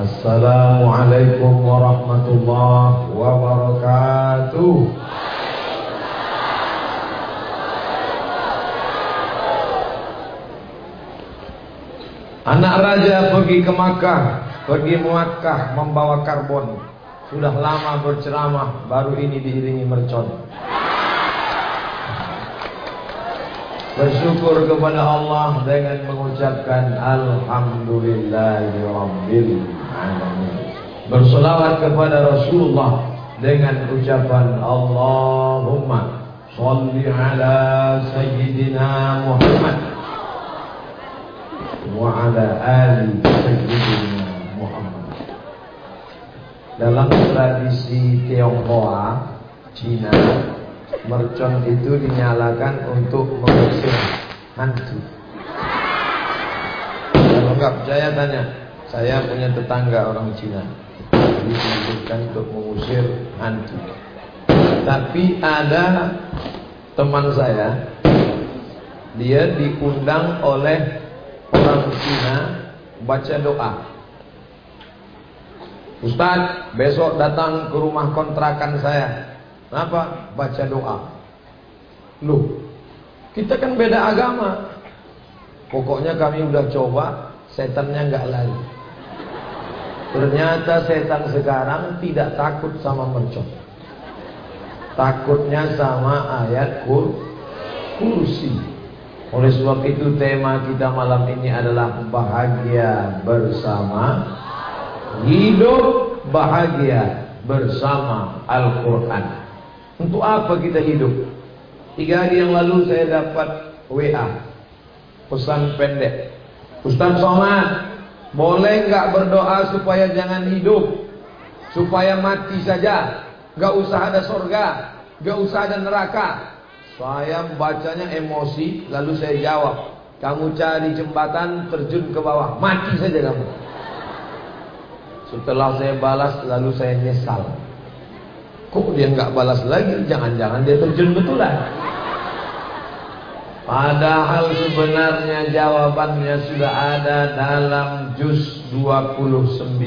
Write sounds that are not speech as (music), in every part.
Assalamualaikum warahmatullahi wabarakatuh. Anak raja pergi ke Makkah, pergi Makkah membawa karbon. Sudah lama berceramah, baru ini diiringi mercon. Bersyukur kepada Allah dengan mengucapkan Alhamdulillahirabbil alamin. Berselawat kepada Rasulullah dengan ucapan Allahumma shalli ala sayyidina Muhammad wa ala ali sayyidina Muhammad. Dalam tradisi Tionghoa, Cina, mercon itu dinyalakan untuk mengusir hantu. Kalau enggak percaya tanya, saya punya tetangga orang Cina. Jadi untuk mengusir hantu. Tapi ada teman saya, dia diundang oleh orang Cina baca doa. Ustaz, besok datang ke rumah kontrakan saya. Kenapa? Baca doa. Loh, kita kan beda agama. Pokoknya kami udah coba, setannya nggak lari. Ternyata setan sekarang tidak takut sama mercon. Takutnya sama ayat kur kursi. Oleh sebab itu tema kita malam ini adalah bahagia bersama hidup bahagia bersama Al-Quran. Untuk apa kita hidup? Tiga hari yang lalu saya dapat WA Pesan pendek Ustaz Somad Boleh nggak berdoa supaya jangan hidup? Supaya mati saja. Gak usah ada sorga. Gak usah ada neraka. Saya bacanya emosi Lalu saya jawab Kamu cari jembatan terjun ke bawah. Mati saja kamu. Setelah saya balas Lalu saya nyesal. Kok dia nggak balas lagi? Jangan-jangan dia terjun betulan. Padahal sebenarnya jawabannya sudah ada dalam juz 29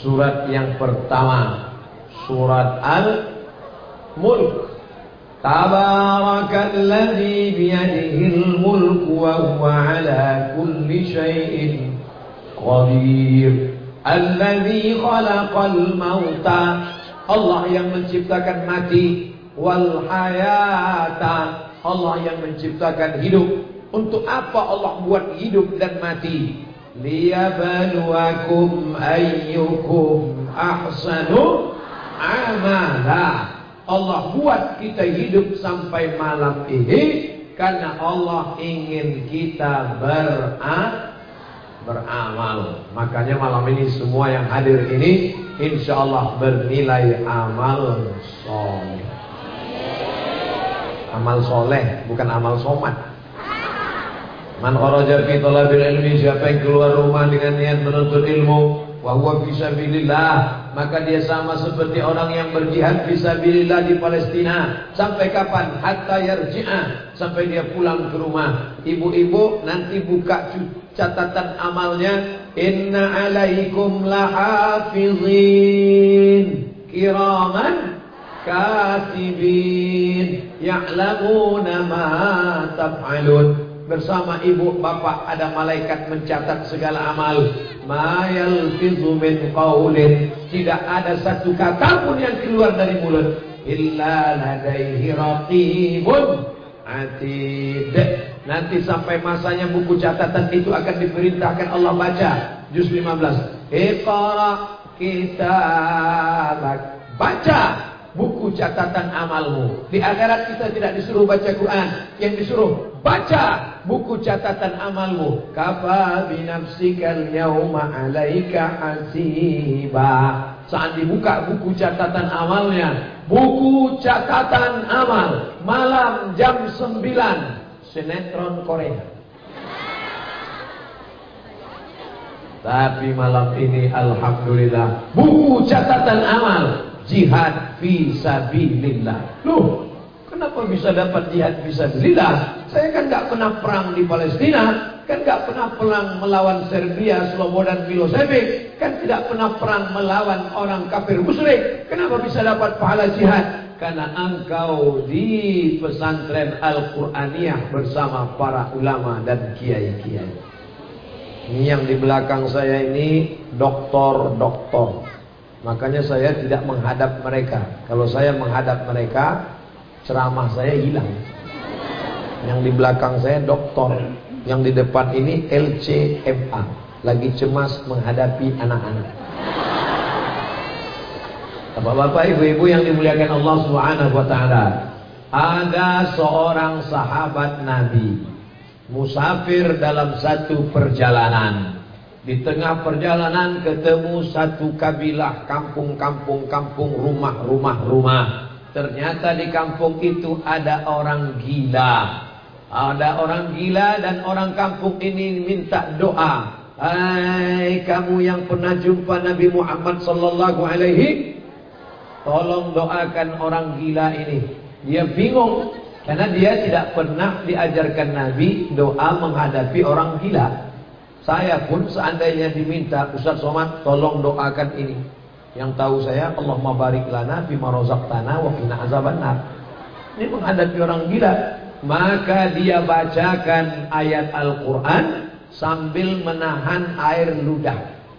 surat yang pertama. Surat Al-Mulk. Tabarakalladzi biyadihil mulk wa huwa ala kulli syai'in qadir. Alladzi khalaqal mauta. Allah yang menciptakan mati. Wal hayata Allah yang menciptakan hidup untuk apa Allah buat hidup dan mati liyabluwakum ayyukum ahsanu amala Allah buat kita hidup sampai malam ini karena Allah ingin kita beramal beramal. Makanya malam ini semua yang hadir ini insya Allah bernilai amal soleh. Amal soleh bukan amal somat. Man kharaja fi talabil ilmi siapa yang keluar rumah dengan niat menuntut ilmu wa huwa fisabilillah maka dia sama seperti orang yang berjihad fisabilillah di Palestina. Sampai kapan? Hatta yarji'a sampai dia pulang ke rumah. Ibu-ibu nanti buka catatan amalnya inna alaikum lahafizin. Kiraman katibin ya'lamuna ma taf'alun. Bersama ibu bapak ada malaikat mencatat segala amal. Ma yalfizu min qaulin tidak ada satu kata pun yang keluar dari mulut. Illa ladaihi raqibun atid. Nanti sampai masanya buku catatan itu akan diperintahkan Allah baca. Juz 15 iqra kitabak. Baca buku catatan amalmu. Di akhirat kita tidak disuruh baca Quran, yang disuruh baca buku catatan amalmu. Kafa binafsikal yauma alaika hasiba. Saat dibuka buku catatan amalnya, buku catatan amal malam jam 9 sinetron Korea. Tapi malam ini Alhamdulillah Buku catatan amal jihad fi sabilillah. Loh, kenapa bisa dapat jihad fi sabilillah? Saya kan nggak pernah perang di Palestina. kan nggak pernah perang melawan Serbia, Slobodan Milosevic, kan tidak pernah perang melawan orang kafir musyrik. Kenapa bisa dapat pahala jihad? Karena engkau di pesantren Al-Qur'aniyah bersama para ulama dan kiai-kiai. Ini yang di belakang saya ini doktor-doktor. Makanya saya tidak menghadap mereka. Kalau saya menghadap mereka, ceramah saya hilang. Yang di belakang saya doktor, yang di depan ini LCMA, lagi cemas menghadapi anak-anak. Bapak-bapak, ibu-ibu yang dimuliakan Allah Subhanahu wa taala. Ada seorang sahabat Nabi musafir dalam satu perjalanan. Di tengah perjalanan ketemu satu kabilah kampung-kampung kampung rumah-rumah rumah. Ternyata di kampung itu ada orang gila. Ada orang gila dan orang kampung ini minta doa. Hai kamu yang pernah jumpa Nabi Muhammad sallallahu alaihi tolong doakan orang gila ini. Dia bingung karena dia tidak pernah diajarkan Nabi doa menghadapi orang gila. Saya pun seandainya diminta Ustaz Somad tolong doakan ini. Yang tahu saya Allahumma barik lana fima razaqtana wa qina azabannar. Ini menghadapi orang gila maka dia bacakan ayat Al-Quran sambil menahan air ludah.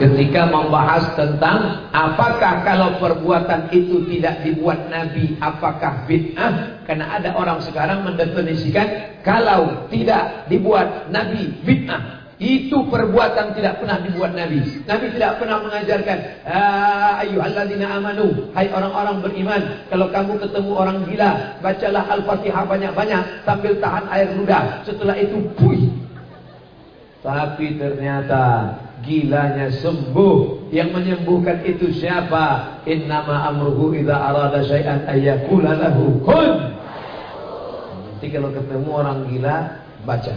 Ketika membahas tentang apakah kalau perbuatan itu tidak dibuat Nabi, apakah bid'ah? Karena ada orang sekarang mendefinisikan kalau tidak dibuat Nabi bid'ah. Itu perbuatan tidak pernah dibuat Nabi. Nabi tidak pernah mengajarkan, ah, ayyuhalladzina amanu, hai orang-orang beriman, kalau kamu ketemu orang gila, bacalah Al-Fatihah banyak-banyak sambil tahan air ludah. Setelah itu, puih. Tapi ternyata gilanya sembuh. Yang menyembuhkan itu siapa? Innama amruhu idza arada syai'an ayyakula lahu kun. Nanti kalau ketemu orang gila, baca.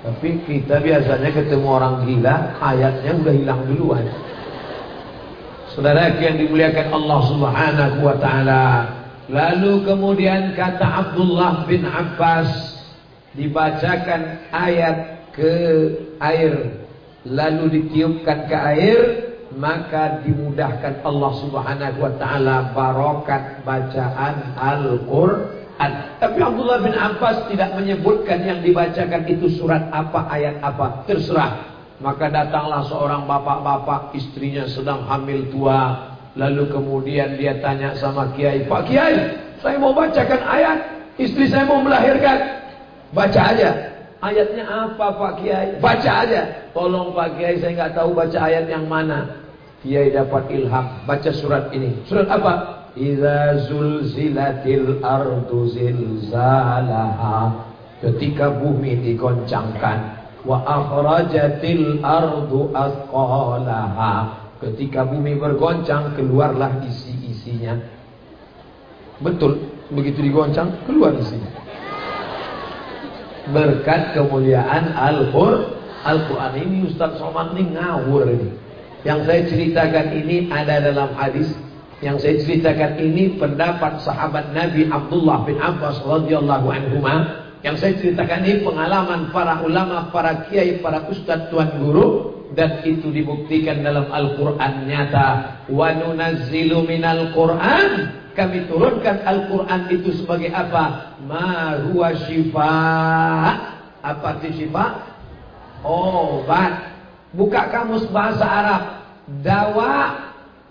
Tapi kita biasanya ketemu orang gila, ayatnya udah hilang duluan. Saudara yang dimuliakan Allah Subhanahu wa taala. Lalu kemudian kata Abdullah bin Abbas dibacakan ayat ke air lalu ditiupkan ke air maka dimudahkan Allah Subhanahu wa taala barokat bacaan Al-Qur'an tapi Abdullah bin Abbas tidak menyebutkan yang dibacakan itu surat apa, ayat apa. Terserah. Maka datanglah seorang bapak-bapak, istrinya sedang hamil tua. Lalu kemudian dia tanya sama Kiai, Pak Kiai, saya mau bacakan ayat. Istri saya mau melahirkan. Baca aja. Ayatnya apa Pak Kiai? Baca aja. Tolong Pak Kiai, saya nggak tahu baca ayat yang mana. Kiai dapat ilham, baca surat ini. Surat apa? Iza zulzilatil ardu zilzalaha Ketika bumi digoncangkan Wa akhrajatil ardu asqalaha Ketika bumi bergoncang Keluarlah isi-isinya Betul Begitu digoncang Keluar isinya Berkat kemuliaan Al-Qur'an Al-Quran. Ini Ustaz Somad ini ngawur ini. Yang saya ceritakan ini ada dalam hadis. Yang saya ceritakan ini pendapat sahabat Nabi Abdullah bin Abbas radhiyallahu anhu yang saya ceritakan ini pengalaman para ulama, para kiai, para ustadz tuan guru. Dan itu dibuktikan dalam Al-Qur'an nyata. Wa nunazzilu minal Qur'an kami turunkan Al-Qur'an itu sebagai apa? Ma huwa syifa. Apa itu syifa? Obat. Buka kamus bahasa Arab. Dawa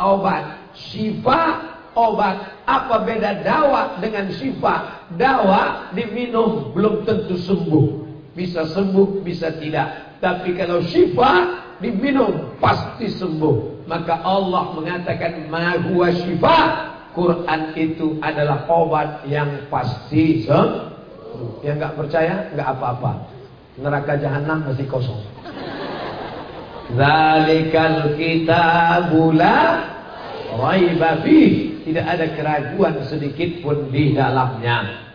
obat. Syifa obat. Apa beda dawa dengan syifa? Dawa diminum belum tentu sembuh. Bisa sembuh, bisa tidak. Tapi kalau syifa diminum pasti sembuh. Maka Allah mengatakan ma huwa syifa. Quran itu adalah obat yang pasti sembuh. Yang nggak percaya nggak apa-apa. Neraka jahanam masih kosong. Zalikal kitabula fih. Tidak ada keraguan sedikit pun di dalamnya.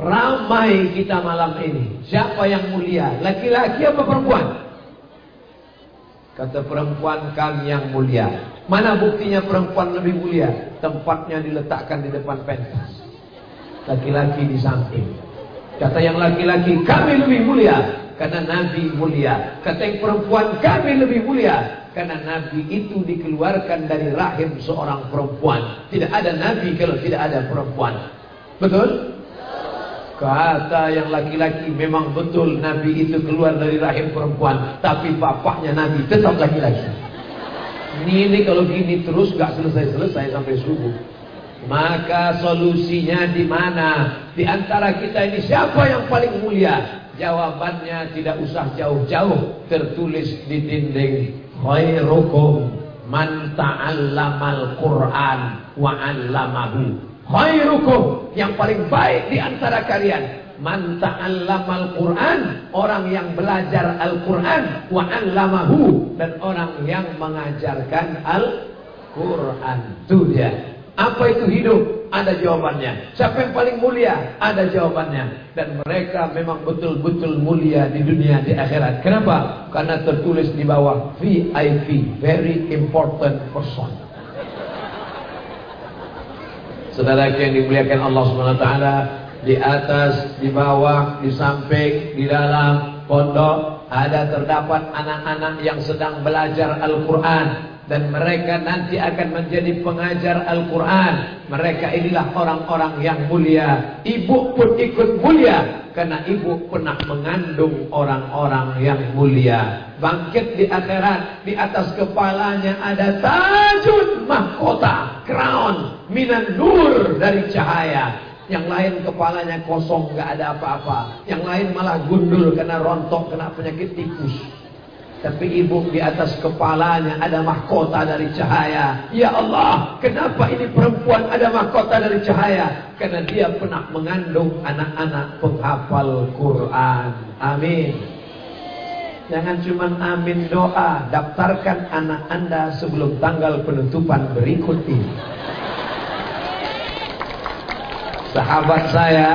Ramai kita malam ini. Siapa yang mulia? Laki-laki apa perempuan? Kata perempuan kami yang mulia. Mana buktinya perempuan lebih mulia? Tempatnya diletakkan di depan pentas. Laki-laki di samping. Kata yang laki-laki kami lebih mulia karena Nabi mulia. Kata yang perempuan kami lebih mulia karena Nabi itu dikeluarkan dari rahim seorang perempuan. Tidak ada Nabi kalau tidak ada perempuan. Betul? Kata yang laki-laki memang betul Nabi itu keluar dari rahim perempuan Tapi bapaknya Nabi tetap laki-laki Ini, ini kalau gini terus gak selesai-selesai sampai subuh Maka solusinya di mana? Di antara kita ini siapa yang paling mulia? Jawabannya tidak usah jauh-jauh Tertulis di dinding Khairukum man ta'allamal Qur'an wa 'allamahu khairukum yang paling baik di antara kalian man ta'allamal Qur'an orang yang belajar Al-Qur'an wa 'allamahu dan orang yang mengajarkan Al-Qur'an. Itu dia. Apa itu hidup? Ada jawabannya. Siapa yang paling mulia? Ada jawabannya. Dan mereka memang betul-betul mulia di dunia di akhirat. Kenapa? Karena tertulis di bawah VIP very important person. Saudara yang dimuliakan Allah SWT Di atas, di bawah, di samping, di dalam pondok Ada terdapat anak-anak yang sedang belajar Al-Quran dan mereka nanti akan menjadi pengajar Al-Quran. Mereka inilah orang-orang yang mulia. Ibu pun ikut mulia karena ibu pernah mengandung orang-orang yang mulia. Bangkit di akhirat, di atas kepalanya ada tajud mahkota, crown, minan nur dari cahaya. Yang lain kepalanya kosong, gak ada apa-apa. Yang lain malah gundul kena rontok, kena penyakit tipus. Tapi ibu di atas kepalanya ada mahkota dari cahaya. Ya Allah, kenapa ini perempuan ada mahkota dari cahaya? Karena dia pernah mengandung anak-anak penghafal Quran. Amin. Jangan cuma amin doa, daftarkan anak anda sebelum tanggal penutupan berikut ini. Sahabat saya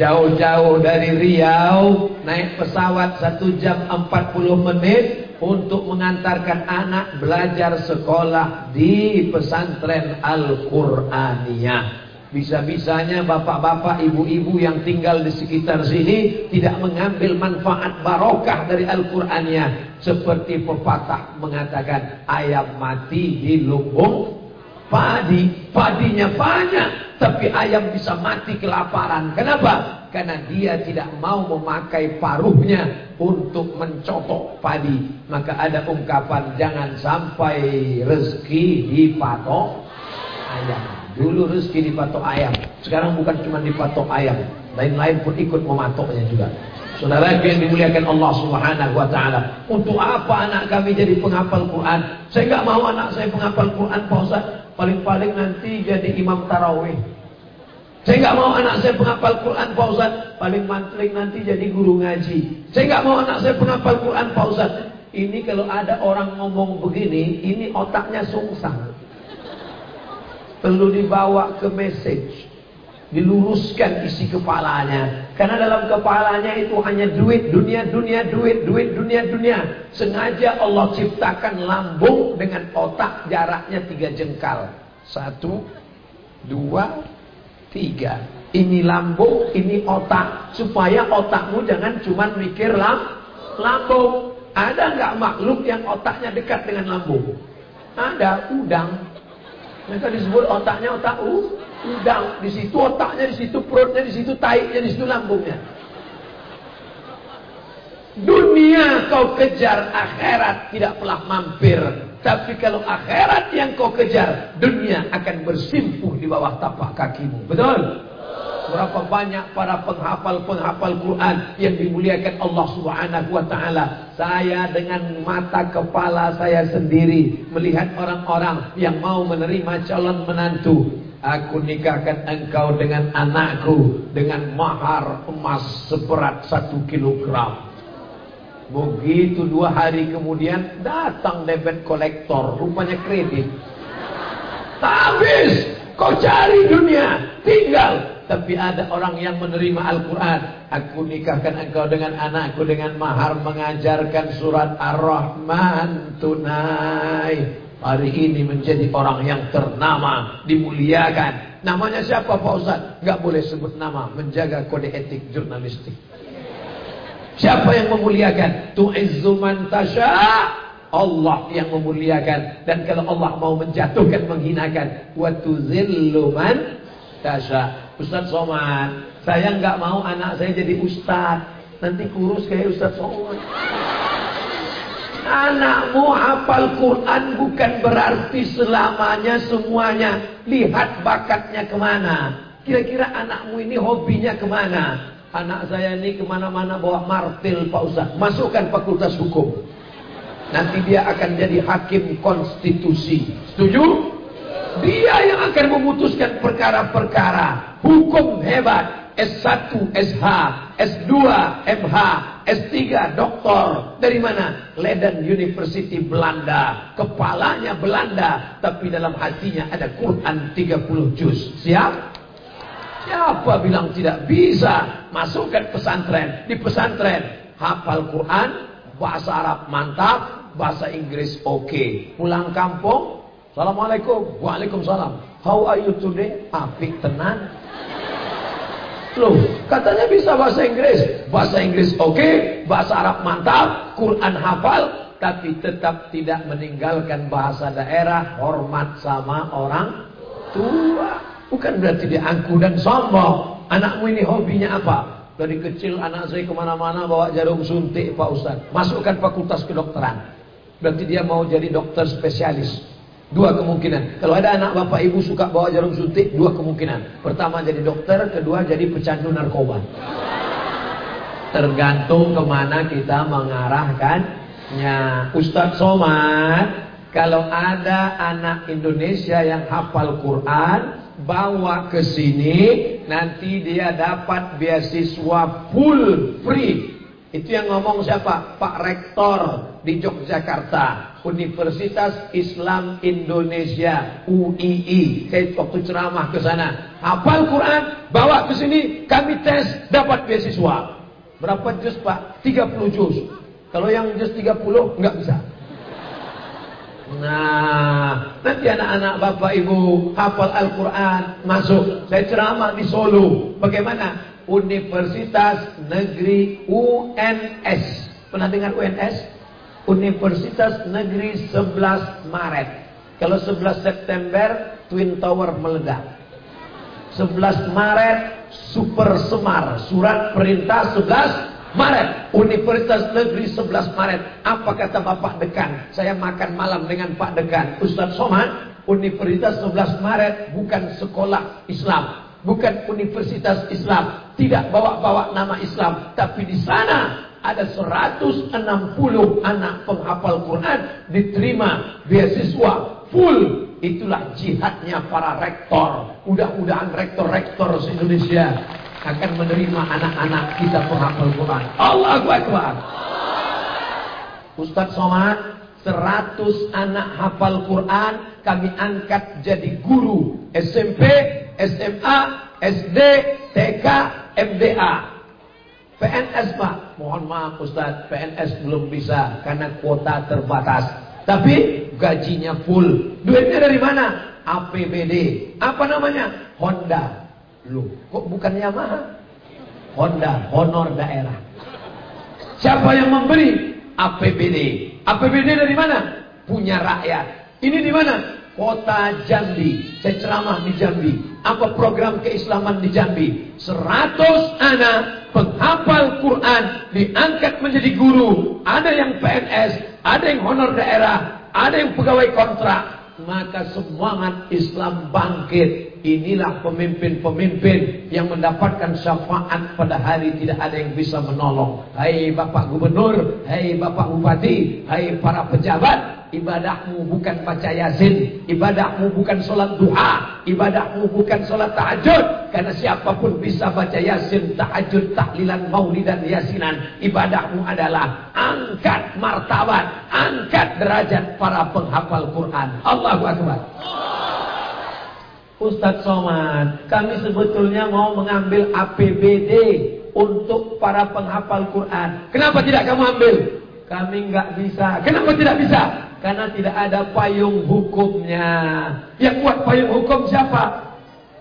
jauh-jauh dari Riau naik pesawat 1 jam 40 menit untuk mengantarkan anak belajar sekolah di pesantren Al-Qur'aniyah. Bisa-bisanya bapak-bapak, ibu-ibu yang tinggal di sekitar sini tidak mengambil manfaat barokah dari Al-Qur'aniyah seperti pepatah mengatakan ayam mati di lumbung padi, padinya banyak, tapi ayam bisa mati kelaparan. Kenapa? Karena dia tidak mau memakai paruhnya untuk mencotok padi. Maka ada ungkapan jangan sampai rezeki dipatok ayam. Dulu rezeki dipatok ayam, sekarang bukan cuma dipatok ayam, lain-lain pun ikut mematoknya juga. Saudara yang dimuliakan Allah Subhanahu wa taala. Untuk apa anak kami jadi penghafal Quran? Saya enggak mau anak saya penghafal Quran, Pak. Paling-paling nanti jadi imam tarawih. Saya enggak mau anak saya penghafal Quran, Pak Ustaz. Paling mantling nanti jadi guru ngaji. Saya enggak mau anak saya penghafal Quran, Pak Ustaz. Ini kalau ada orang ngomong begini, ini otaknya sungsang. Perlu dibawa ke message diluruskan isi kepalanya. Karena dalam kepalanya itu hanya duit, dunia, dunia, duit, duit, dunia, dunia. Sengaja Allah ciptakan lambung dengan otak jaraknya tiga jengkal. Satu, dua, tiga. Ini lambung, ini otak. Supaya otakmu jangan cuma mikir lam, lambung. Ada nggak makhluk yang otaknya dekat dengan lambung? Ada, udang. Mereka disebut otaknya otak u, udang. Di situ otaknya, di situ perutnya, di situ taiknya, di situ lambungnya. Dunia kau kejar, akhirat tidak pernah mampir. Tapi kalau akhirat yang kau kejar, dunia akan bersimpuh di bawah tapak kakimu. Betul? Berapa banyak para penghafal-penghafal Quran yang dimuliakan Allah Subhanahu wa taala. Saya dengan mata kepala saya sendiri melihat orang-orang yang mau menerima calon menantu. Aku nikahkan engkau dengan anakku dengan mahar emas seberat satu kilogram. Begitu dua hari kemudian datang debit kolektor, rupanya kredit. Habis, kau cari dunia, tinggal. Tapi ada orang yang menerima Al-Quran. Aku nikahkan engkau dengan anakku dengan mahar mengajarkan surat Ar-Rahman tunai. Hari ini menjadi orang yang ternama, dimuliakan. Namanya siapa Pak Ustaz? Gak boleh sebut nama, menjaga kode etik jurnalistik. Siapa yang memuliakan? Tu'izzu man tasha' Allah yang memuliakan dan kalau Allah mau menjatuhkan menghinakan wa tuzillu man tasha Ustaz Somad saya nggak mau anak saya jadi ustaz nanti kurus kayak Ustaz Somad Anakmu hafal Quran bukan berarti selamanya semuanya. Lihat bakatnya ke mana. Kira-kira anakmu ini hobinya ke mana? Anak saya ini ke mana-mana bawa martil Pak Ustaz. Masukkan fakultas hukum. Nanti dia akan jadi hakim konstitusi. Setuju? Dia yang akan memutuskan perkara-perkara. Hukum hebat. S1, SH, S2, MH, S3, doktor. Dari mana? Leiden University Belanda. Kepalanya Belanda. Tapi dalam hatinya ada Quran 30 juz. Siap? Siapa bilang tidak bisa? Masukkan pesantren. Di pesantren. Hafal Quran. Bahasa Arab mantap bahasa Inggris oke. Okay. Pulang kampung, Assalamualaikum. Waalaikumsalam. How are you today? Apik tenan. Loh, katanya bisa bahasa Inggris. Bahasa Inggris oke, okay, bahasa Arab mantap, Quran hafal, tapi tetap tidak meninggalkan bahasa daerah, hormat sama orang tua. Bukan berarti dia dan sombong. Anakmu ini hobinya apa? Dari kecil anak saya ke mana-mana bawa jarum suntik Pak Ustaz. Masukkan fakultas kedokteran. Berarti dia mau jadi dokter spesialis. Dua kemungkinan. Kalau ada anak bapak ibu suka bawa jarum suntik, dua kemungkinan. Pertama jadi dokter, kedua jadi pecandu narkoba. Tergantung ke mana kita mengarahkannya. Ustadz Somad, kalau ada anak Indonesia yang hafal Quran, bawa ke sini, nanti dia dapat beasiswa full free itu yang ngomong siapa? Pak Rektor di Yogyakarta. Universitas Islam Indonesia UII. Saya waktu ceramah ke sana. Hafal Quran, bawa ke sini, kami tes, dapat beasiswa. Berapa juz Pak? 30 juz. Kalau yang juz 30 nggak bisa. Nah, nanti anak-anak bapak ibu hafal Al-Quran masuk. Saya ceramah di Solo. Bagaimana? Universitas Negeri UNS. Pernah dengar UNS? Universitas Negeri 11 Maret. Kalau 11 September Twin Tower meledak. 11 Maret Super Semar, surat perintah 11 Maret, Universitas Negeri 11 Maret. Apa kata Bapak Dekan? Saya makan malam dengan Pak Dekan. Ustaz Somad, Universitas 11 Maret bukan sekolah Islam, bukan universitas Islam, tidak bawa-bawa nama Islam, tapi di sana ada 160 anak penghafal Quran diterima beasiswa full. Itulah jihadnya para rektor. Mudah-mudahan rektor-rektor se-Indonesia akan menerima anak-anak kita penghafal Quran. Allahu Akbar. Ustaz Somad, 100 anak hafal Quran kami angkat jadi guru SMP SMA, SD, TK, MDA. PNS Pak, mohon maaf Ustaz, PNS belum bisa karena kuota terbatas. Tapi gajinya full. Duitnya dari mana? APBD. Apa namanya? Honda. Loh, kok bukan Yamaha? Honda, honor daerah. Siapa yang memberi? APBD. APBD dari mana? Punya rakyat. Ini di mana? Kota Jambi. Saya ceramah di Jambi. Apa program keislaman di Jambi? 100 anak penghafal Quran diangkat menjadi guru. Ada yang PNS, ada yang honor daerah, ada yang pegawai kontrak. Maka semangat Islam bangkit. Inilah pemimpin-pemimpin yang mendapatkan syafaat pada hari tidak ada yang bisa menolong. Hai Bapak Gubernur, hai Bapak Bupati, hai para pejabat, ibadahmu bukan baca yasin, ibadahmu bukan sholat duha, ibadahmu bukan sholat tahajud. Karena siapa pun bisa baca yasin, tahajud, tahlilan, maulidan, yasinan. Ibadahmu adalah angkat martabat, angkat derajat para penghafal Quran. Allahu Akbar. Ustadz Somad, kami sebetulnya mau mengambil APBD untuk para penghafal Quran. Kenapa tidak kamu ambil? Kami nggak bisa. Kenapa tidak bisa? Karena tidak ada payung hukumnya. Yang buat payung hukum siapa?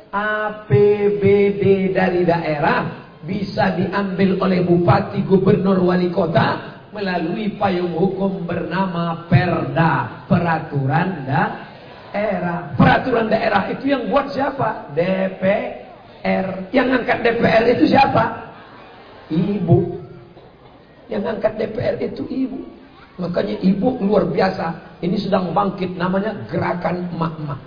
APBD dari daerah bisa diambil oleh bupati, gubernur, wali kota melalui payung hukum bernama Perda, peraturan daerah. Peraturan daerah itu yang buat siapa? DPR. Yang angkat DPR itu siapa? Ibu. Yang angkat DPR itu ibu. Makanya ibu luar biasa. Ini sedang bangkit namanya gerakan emak-emak.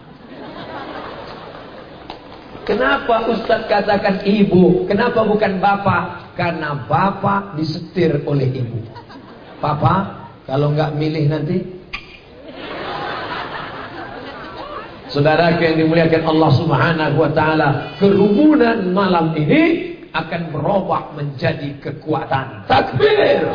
Kenapa Ustadz katakan ibu? Kenapa bukan bapak? Karena bapak disetir oleh ibu. Papa, kalau nggak milih nanti Saudara yang dimuliakan Allah Subhanahu wa taala, kerumunan malam ini akan berubah menjadi kekuatan. Takbir.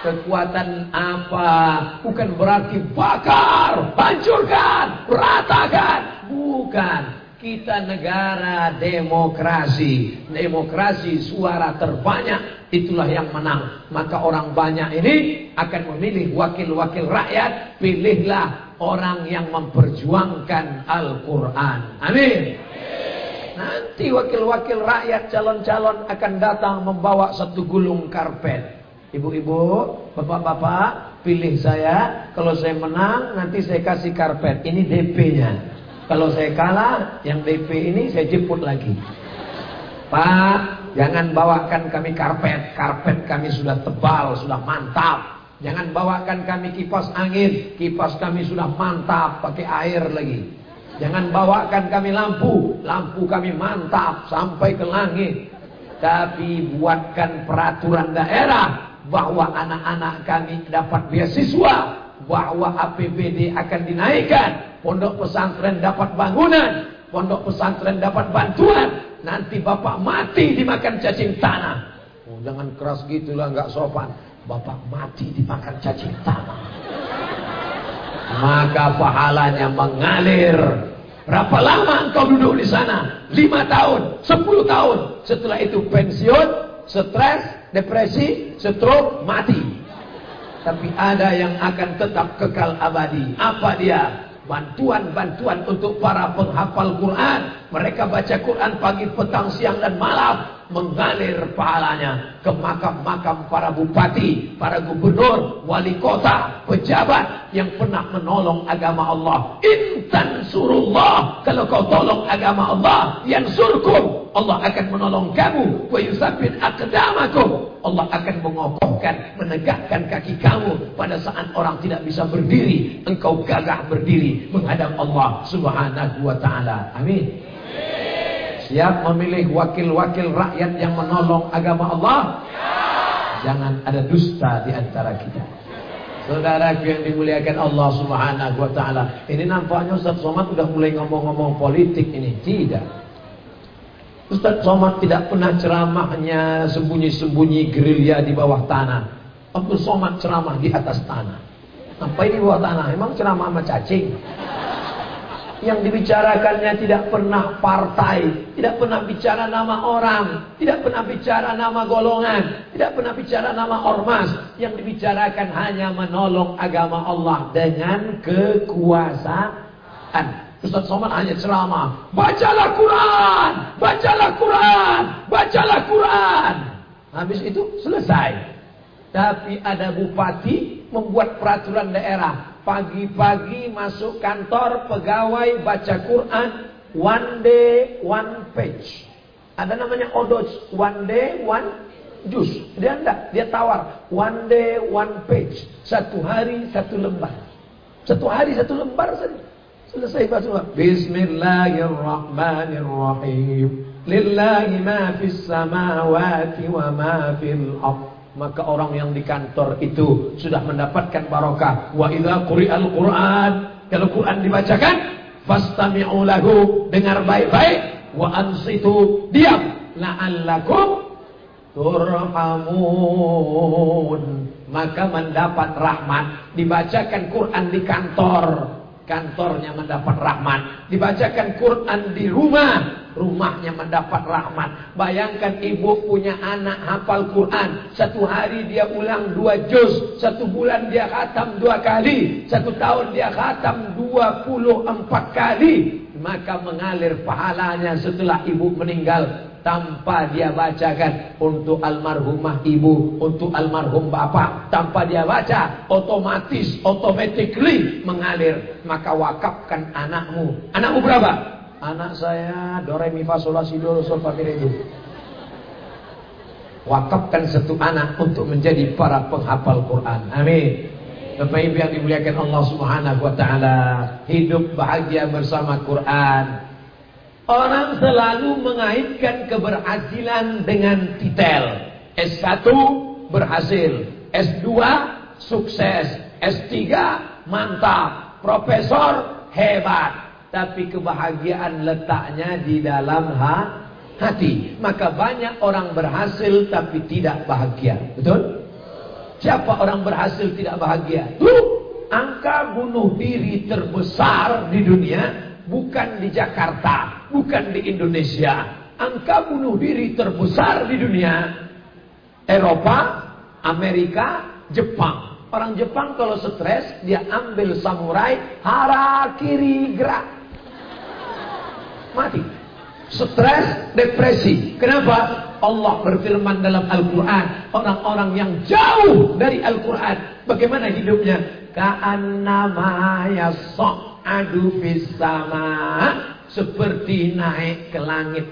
Kekuatan apa? Bukan berarti bakar, hancurkan, ratakan. Bukan. Kita negara demokrasi. Demokrasi suara terbanyak itulah yang menang. Maka orang banyak ini akan memilih wakil-wakil rakyat. Pilihlah orang yang memperjuangkan Al-Quran. Amin. Nanti wakil-wakil rakyat calon-calon akan datang membawa satu gulung karpet. Ibu-ibu, bapak-bapak, pilih saya. Kalau saya menang, nanti saya kasih karpet. Ini DP-nya. Kalau saya kalah, yang DP ini saya jemput lagi. Pak, jangan bawakan kami karpet. Karpet kami sudah tebal, sudah mantap. Jangan bawakan kami kipas angin. Kipas kami sudah mantap pakai air lagi. Jangan bawakan kami lampu. Lampu kami mantap sampai ke langit. Tapi buatkan peraturan daerah bahwa anak-anak kami dapat beasiswa, bahwa APBD akan dinaikkan, pondok pesantren dapat bangunan, pondok pesantren dapat bantuan. Nanti bapak mati dimakan cacing tanah. Oh, jangan keras gitulah nggak sopan. Bapak mati dimakan cacing tanah. Maka pahalanya mengalir. Berapa lama engkau duduk di sana? Lima tahun, sepuluh tahun. Setelah itu pensiun, stres, depresi, stroke, mati. Tapi ada yang akan tetap kekal abadi. Apa dia? Bantuan-bantuan untuk para penghafal Quran. Mereka baca Quran pagi, petang, siang, dan malam mengalir pahalanya ke makam-makam para bupati, para gubernur, wali kota, pejabat yang pernah menolong agama Allah. Intan surullah. Kalau kau tolong agama Allah, yang surkum. Allah akan menolong kamu. Wa yusabit akdamakum. Allah akan mengokohkan, menegakkan kaki kamu pada saat orang tidak bisa berdiri. Engkau gagah berdiri menghadap Allah subhanahu wa ta'ala. Amin. Siap memilih wakil-wakil rakyat yang menolong agama Allah? Jangan ada dusta di antara kita. Saudara yang dimuliakan Allah Subhanahu wa taala. Ini nampaknya Ustaz Somad sudah mulai ngomong-ngomong politik ini. Tidak. Ustaz Somad tidak pernah ceramahnya sembunyi-sembunyi gerilya di bawah tanah. Abdul Somad ceramah di atas tanah. Apa ini di bawah tanah? Emang ceramah sama cacing? Yang dibicarakannya tidak pernah partai, tidak pernah bicara nama orang, tidak pernah bicara nama golongan, tidak pernah bicara nama ormas. Yang dibicarakan hanya menolong agama Allah dengan kekuasaan. Ustaz Somad hanya ceramah, bacalah Quran, bacalah Quran, bacalah Quran. Habis itu selesai. Tapi ada bupati membuat peraturan daerah Pagi-pagi masuk kantor pegawai baca Quran one day one page. Ada namanya odoj one day one juz. Dia enggak, dia tawar one day one page. Satu hari satu lembar. Satu hari satu lembar saja. Selesai baca. Bismillahirrahmanirrahim. Lillahi ma fis samawati wa ma fil ardh. Maka orang yang di kantor itu sudah mendapatkan barokah. Wa idza quri'al Qur'an, kalau Quran dibacakan, fastami'u lahu, dengar baik-baik, wa ansitu, diam, la'allakum turhamun. Maka mendapat rahmat. Dibacakan Quran di kantor, kantornya mendapat rahmat. Dibacakan Quran di rumah, rumahnya mendapat rahmat. Bayangkan ibu punya anak hafal Quran. Satu hari dia ulang dua juz. Satu bulan dia khatam dua kali. Satu tahun dia khatam dua puluh empat kali. Maka mengalir pahalanya setelah ibu meninggal tanpa dia bacakan untuk almarhumah ibu, untuk almarhum bapak, tanpa dia baca, otomatis, automatically mengalir. Maka wakafkan anakmu. Anakmu berapa? Anak saya do re mi fa sol Wakafkan satu anak untuk menjadi para penghafal Quran. Amin. Bapak Ibu yang dimuliakan Allah Subhanahu wa taala, hidup bahagia bersama Quran Orang selalu mengaitkan keberhasilan dengan titel. S1 berhasil, S2 sukses, S3 mantap, profesor hebat. Tapi kebahagiaan letaknya di dalam ha hati. Maka banyak orang berhasil tapi tidak bahagia. Betul? Siapa orang berhasil tidak bahagia? Tuh, angka bunuh diri terbesar di dunia bukan di Jakarta, bukan di Indonesia. Angka bunuh diri terbesar di dunia Eropa, Amerika, Jepang. Orang Jepang kalau stres dia ambil samurai hara kiri gerak. Mati. Stres, depresi. Kenapa? Allah berfirman dalam Al-Quran. Orang-orang yang jauh dari Al-Quran. Bagaimana hidupnya? Ka'annama adu sama seperti naik ke langit.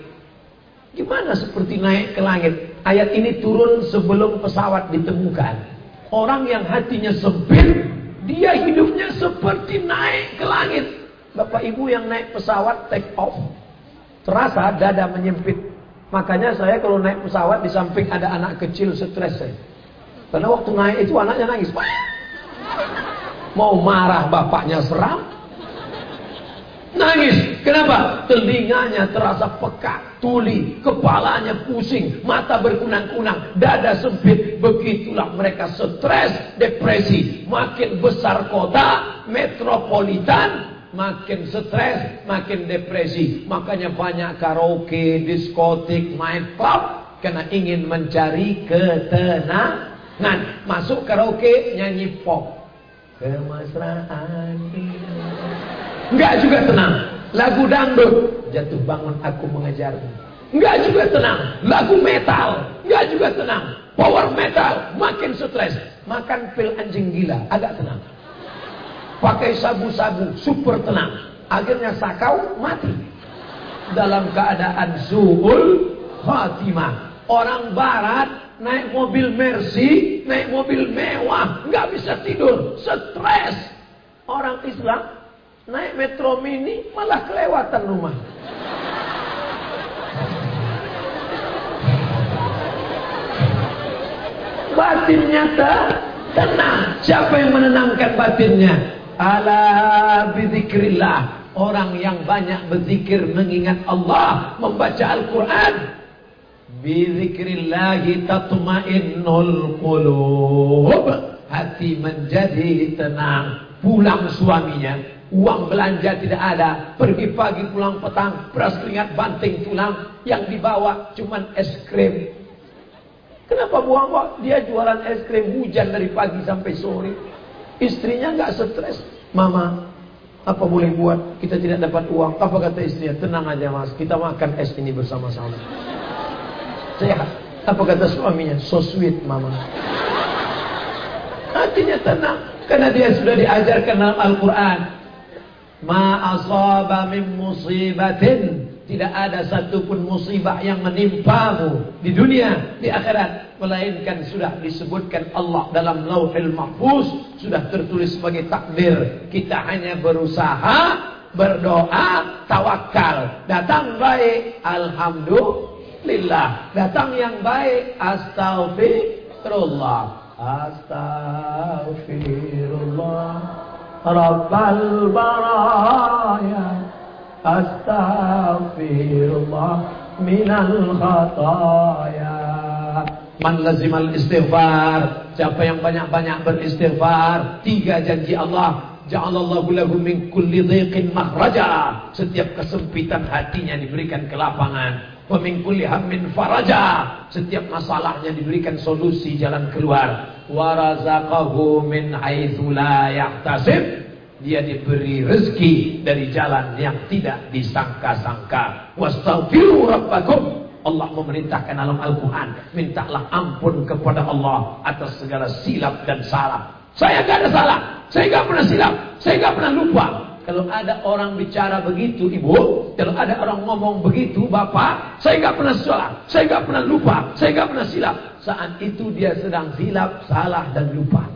Gimana seperti naik ke langit? Ayat ini turun sebelum pesawat ditemukan. Orang yang hatinya sempit, dia hidupnya seperti naik ke langit. Bapak Ibu yang naik pesawat take off, terasa dada menyempit. Makanya saya kalau naik pesawat di samping ada anak kecil stres saya. Karena waktu naik itu anaknya nangis. (laughs) Mau marah bapaknya seram, Nangis. Kenapa? Telinganya terasa pekat, tuli, kepalanya pusing, mata berkunang-kunang, dada sempit. Begitulah mereka stres, depresi. Makin besar kota, metropolitan, makin stres, makin depresi. Makanya banyak karaoke, diskotik, main club karena ingin mencari ketenangan. Masuk karaoke nyanyi pop. Kemesraan Enggak juga tenang. Lagu dangdut, jatuh bangun aku mengejarmu. Enggak juga tenang. Lagu metal, enggak juga tenang. Power metal, makin stres. Makan pil anjing gila, agak tenang. Pakai sabu-sabu, super tenang. Akhirnya sakau, mati. Dalam keadaan zuhul khatimah. Orang barat naik mobil Mercy, naik mobil mewah, nggak bisa tidur, stres. Orang Islam Naik metro mini malah kelewatan rumah. Batinnya tenang. Siapa yang menenangkan batinnya? Ala bidzikrillah. Orang yang banyak berzikir mengingat Allah, membaca Al-Quran. Bidzikrillahi tatma'innul qulub. Hati menjadi tenang. Pulang suaminya Uang belanja tidak ada. Pergi pagi pulang petang. Beras keringat banting tulang. Yang dibawa cuman es krim. Kenapa buang kok? Dia jualan es krim hujan dari pagi sampai sore. Istrinya nggak stres. Mama, apa boleh buat? Kita tidak dapat uang. Apa kata istrinya? Tenang aja mas. Kita makan es ini bersama-sama. Sehat. Apa kata suaminya? So sweet mama. Hatinya tenang. Karena dia sudah diajarkan dalam Al-Quran. Ma asaba min musibatin tidak ada satupun musibah yang menimpamu di dunia, di akhirat melainkan sudah disebutkan Allah dalam Lauhul Mahfuz, sudah tertulis sebagai takdir. Kita hanya berusaha, berdoa, tawakal. Datang baik, alhamdulillah. Datang yang baik, Astaghfirullah. Astaghfirullah. Rabbal baraya. Astaghfirullah minal khataya. Man lazimal istighfar. Siapa yang banyak-banyak beristighfar. Tiga janji Allah. Ja'alallahu lahu min kulli dhiqin mahraja. Setiap kesempitan hatinya diberikan kelapangan. Wa min kulli hammin faraja. Setiap masalahnya diberikan solusi jalan keluar. Wa razaqahu min haitsu la yahtasib. Dia diberi rezeki dari jalan yang tidak disangka-sangka. Wastaghfiru rabbakum. Allah memerintahkan dalam Al-Quran. Mintalah ampun kepada Allah atas segala silap dan salah. Saya gak ada salah. Saya gak pernah silap. Saya gak pernah lupa. Kalau ada orang bicara begitu, ibu. Kalau ada orang ngomong begitu, bapak. Saya gak pernah salah. Saya gak pernah lupa. Saya gak pernah silap. Saat itu dia sedang silap, salah dan lupa.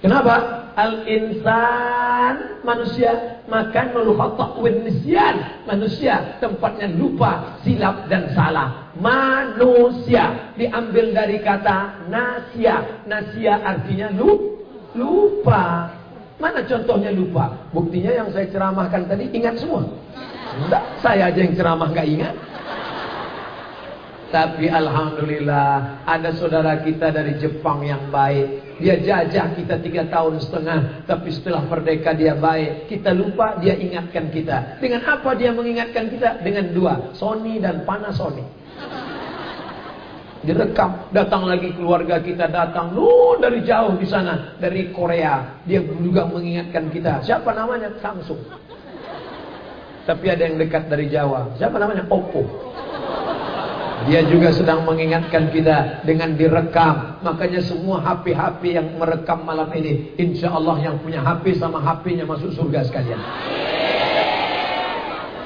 Kenapa? Al-insan manusia makan khata' nisyan. Manusia tempatnya lupa, silap dan salah. Manusia diambil dari kata nasia. Nasia artinya lu, lupa. Mana contohnya lupa? Buktinya yang saya ceramahkan tadi ingat semua. Enggak, saya aja yang ceramah nggak ingat. Tapi Alhamdulillah ada saudara kita dari Jepang yang baik. Dia jajah kita tiga tahun setengah. Tapi setelah merdeka dia baik. Kita lupa dia ingatkan kita. Dengan apa dia mengingatkan kita? Dengan dua. Sony dan Panasonic. Direkam. Datang lagi keluarga kita datang. Lu dari jauh di sana. Dari Korea. Dia juga mengingatkan kita. Siapa namanya? Samsung. Tapi ada yang dekat dari Jawa. Siapa namanya? Oppo. Dia juga sedang mengingatkan kita dengan direkam. Makanya semua HP-HP yang merekam malam ini. Insya Allah yang punya HP sama HP-nya masuk surga sekalian.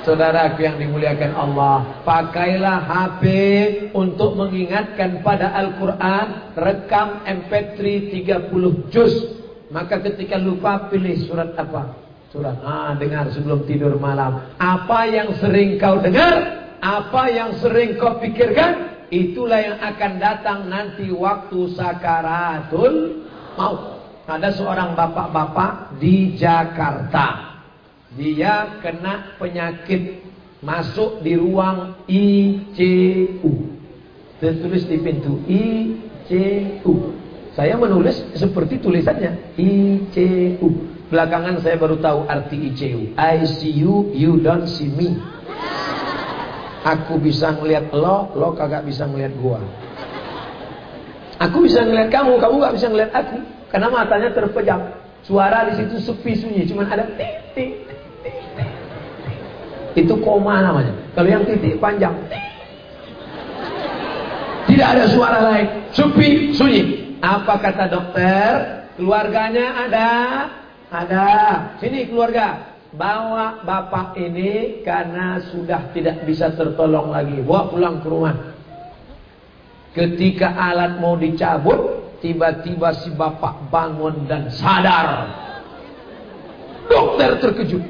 Saudaraku yang dimuliakan Allah. Pakailah HP untuk mengingatkan pada Al-Quran. Rekam MP3 30 juz. Maka ketika lupa pilih surat apa? Surat. Ah, dengar sebelum tidur malam. Apa yang sering kau dengar? Apa yang sering kau pikirkan Itulah yang akan datang nanti waktu sakaratul maut. Ada seorang bapak-bapak di Jakarta. Dia kena penyakit masuk di ruang ICU. Tertulis di pintu ICU. Saya menulis seperti tulisannya ICU. Belakangan saya baru tahu arti ICU. ICU, you don't see me. Aku bisa ngelihat lo, lo kagak bisa ngelihat gua. Aku bisa ngelihat kamu, kamu gak bisa ngelihat aku. Karena matanya terpejam. Suara di situ sepi sunyi, cuma ada titik, titik, Itu koma namanya. Kalau yang titik panjang, tidak ada suara lain, sepi sunyi. Apa kata dokter? Keluarganya ada, ada. Sini keluarga, bawa bapak ini karena sudah tidak bisa tertolong lagi. Bawa pulang ke rumah. Ketika alat mau dicabut, tiba-tiba si bapak bangun dan sadar. Dokter terkejut.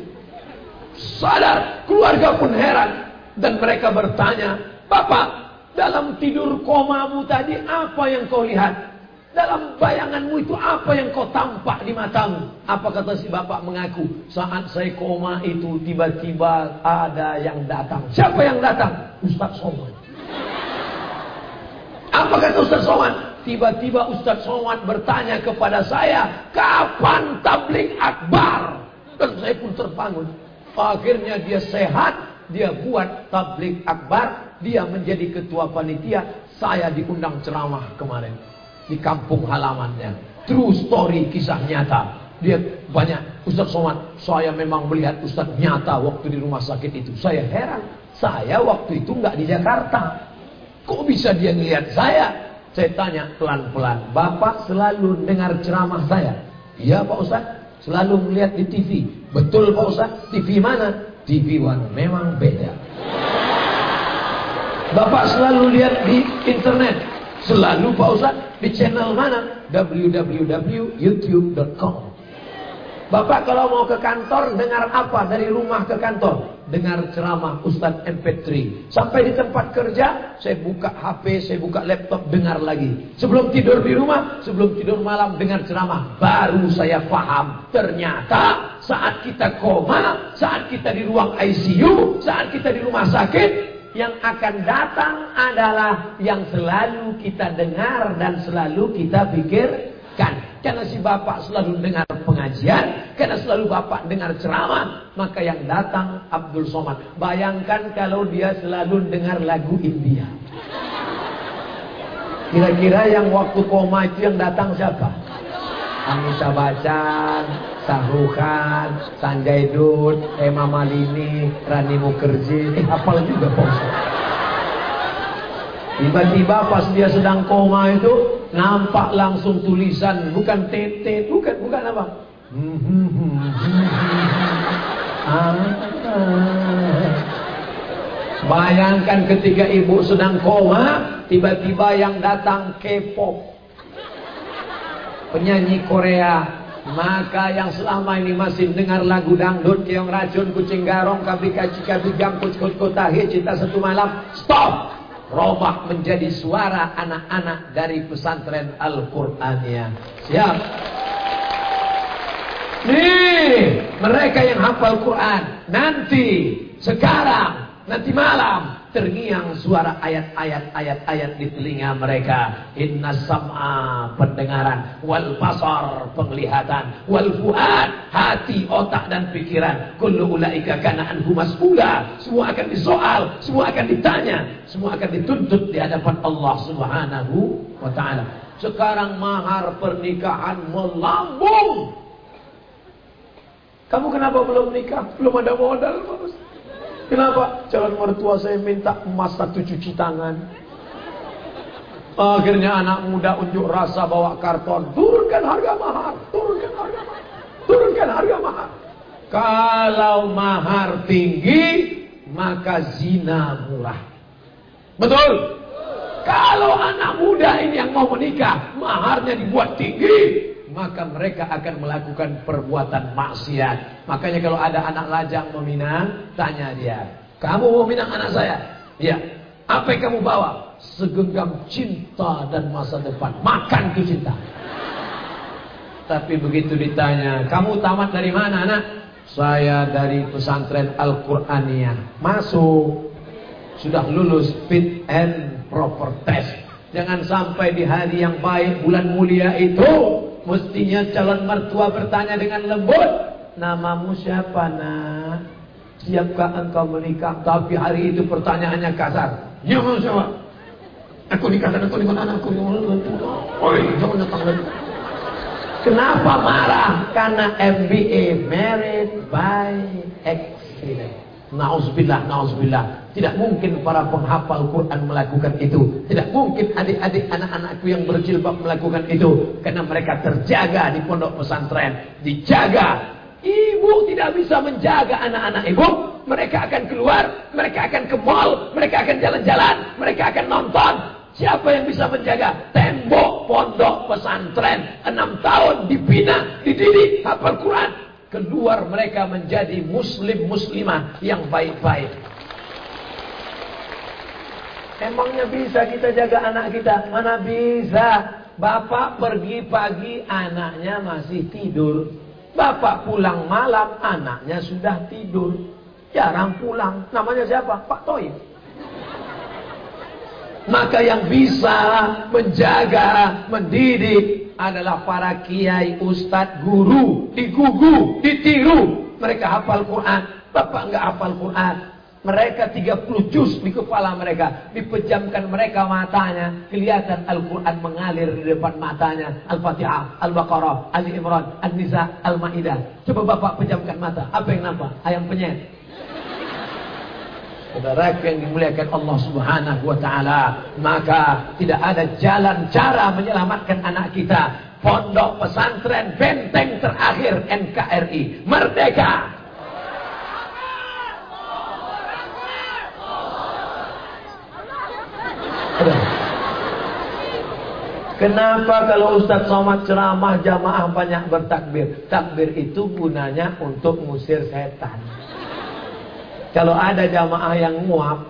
Sadar, keluarga pun heran. Dan mereka bertanya, Bapak, dalam tidur komamu tadi apa yang kau lihat? Dalam bayanganmu itu apa yang kau tampak di matamu? Apa kata si bapak mengaku? Saat saya koma itu tiba-tiba ada yang datang. Siapa yang datang? Ustaz Somad. Apa kata Ustaz Somad? Tiba-tiba Ustaz Somad bertanya kepada saya, kapan tablik akbar? Dan saya pun terbangun. Akhirnya dia sehat, dia buat tablik akbar, dia menjadi ketua panitia, saya diundang ceramah kemarin di kampung halamannya. True story kisah nyata. Dia banyak Ustaz Somad, saya memang melihat Ustaz nyata waktu di rumah sakit itu. Saya heran, saya waktu itu nggak di Jakarta. Kok bisa dia ngelihat saya? Saya tanya pelan-pelan, Bapak selalu dengar ceramah saya? Iya Pak Ustaz, selalu melihat di TV. Betul Pak Ustaz, TV mana? TV One, memang beda. (laughs) Bapak selalu lihat di internet. Selalu Pak Ustaz, di channel mana? www.youtube.com Bapak kalau mau ke kantor dengar apa dari rumah ke kantor? Dengar ceramah Ustadz MP3. Sampai di tempat kerja, saya buka HP, saya buka laptop, dengar lagi. Sebelum tidur di rumah, sebelum tidur malam dengar ceramah. Baru saya paham. Ternyata saat kita koma, saat kita di ruang ICU, saat kita di rumah sakit, yang akan datang adalah yang selalu kita dengar dan selalu kita pikirkan. Karena si bapak selalu dengar pengajian, karena selalu bapak dengar ceramah, maka yang datang Abdul Somad. Bayangkan kalau dia selalu dengar lagu India. Kira-kira yang waktu koma itu yang datang siapa? Amitabh Bachchan, Sahrukan, Sanjay Dutt, Emma Malini, Rani Mukherjee. Eh, hafal juga Pak Tiba-tiba pas dia sedang koma itu nampak langsung tulisan bukan TT, bukan bukan apa? Bayangkan ketika ibu sedang koma, tiba-tiba yang datang K-pop. Penyanyi Korea, maka yang selama ini masih dengar lagu dangdut, keong racun, kucing garong, kabi kaci, kabi jam, kucing kotahi, cinta satu malam, stop! Robah menjadi suara anak-anak dari pesantren Al-Qur'annya. Siap? Nih, mereka yang hafal Quran nanti, sekarang, nanti malam terngiang suara ayat-ayat ayat-ayat di telinga mereka. Inna sam'a pendengaran, wal basar penglihatan, wal fuad hati, otak dan pikiran. Kullu ulaika kana anhu mas'ula. Semua akan disoal, semua akan ditanya, semua akan dituntut di hadapan Allah Subhanahu wa taala. Sekarang mahar pernikahan melambung. Kamu kenapa belum nikah? Belum ada modal, Pak Kenapa? Calon mertua saya minta emas satu cuci tangan. Akhirnya anak muda unjuk rasa bawa karton. Turunkan harga mahar. Turunkan harga mahar. Turunkan harga mahar. Kalau mahar tinggi, maka zina murah. Betul? Kalau anak muda ini yang mau menikah, maharnya dibuat tinggi, maka mereka akan melakukan perbuatan maksiat. Makanya kalau ada anak lajang meminang, tanya dia, kamu mau minang anak saya? Ya. Apa yang kamu bawa? Segenggam cinta dan masa depan. Makan tuh cinta. Tapi begitu ditanya, kamu tamat dari mana anak? Saya dari pesantren Al-Quraniyah. Masuk. Sudah lulus fit and proper test. Jangan sampai di hari yang baik, bulan mulia itu Mestinya calon mertua bertanya dengan lembut, namamu siapa nak? Siapkah engkau menikah? Tapi hari itu pertanyaannya kasar. Ya siapa? Aku nikah dan aku dengan anakku. Oi, jangan datang lagi. Kenapa marah? Karena MBA married by accident. Nauzubillah, nauzubillah. Tidak mungkin para penghafal Quran melakukan itu. Tidak mungkin adik-adik anak-anakku yang berjilbab melakukan itu. Karena mereka terjaga di pondok pesantren. Dijaga. Ibu tidak bisa menjaga anak-anak ibu. Mereka akan keluar. Mereka akan ke mall. Mereka akan jalan-jalan. Mereka akan nonton. Siapa yang bisa menjaga tembok pondok pesantren? Enam tahun dibina, dididik, hafal Quran keluar mereka menjadi muslim muslimah yang baik-baik. Emangnya bisa kita jaga anak kita? Mana bisa? Bapak pergi pagi, anaknya masih tidur. Bapak pulang malam, anaknya sudah tidur. Jarang pulang. Namanya siapa? Pak Toy. Maka yang bisa menjaga, mendidik, adalah para kiai, ustadz, guru, digugu, ditiru. Mereka hafal Quran, bapak enggak hafal Quran. Mereka 30 juz di kepala mereka. Dipejamkan mereka matanya. Kelihatan Al-Quran mengalir di depan matanya. Al-Fatihah, Al-Baqarah, Ali Imran, Al-Nisa, Al-Ma'idah. Coba bapak pejamkan mata. Apa yang nampak? Ayam penyet. Saudara yang dimuliakan Allah Subhanahu wa taala, maka tidak ada jalan cara menyelamatkan anak kita. Pondok pesantren benteng terakhir NKRI merdeka. Kenapa kalau Ustaz Somad ceramah jamaah banyak bertakbir? Takbir itu gunanya untuk ngusir setan. Kalau ada jamaah yang nguap,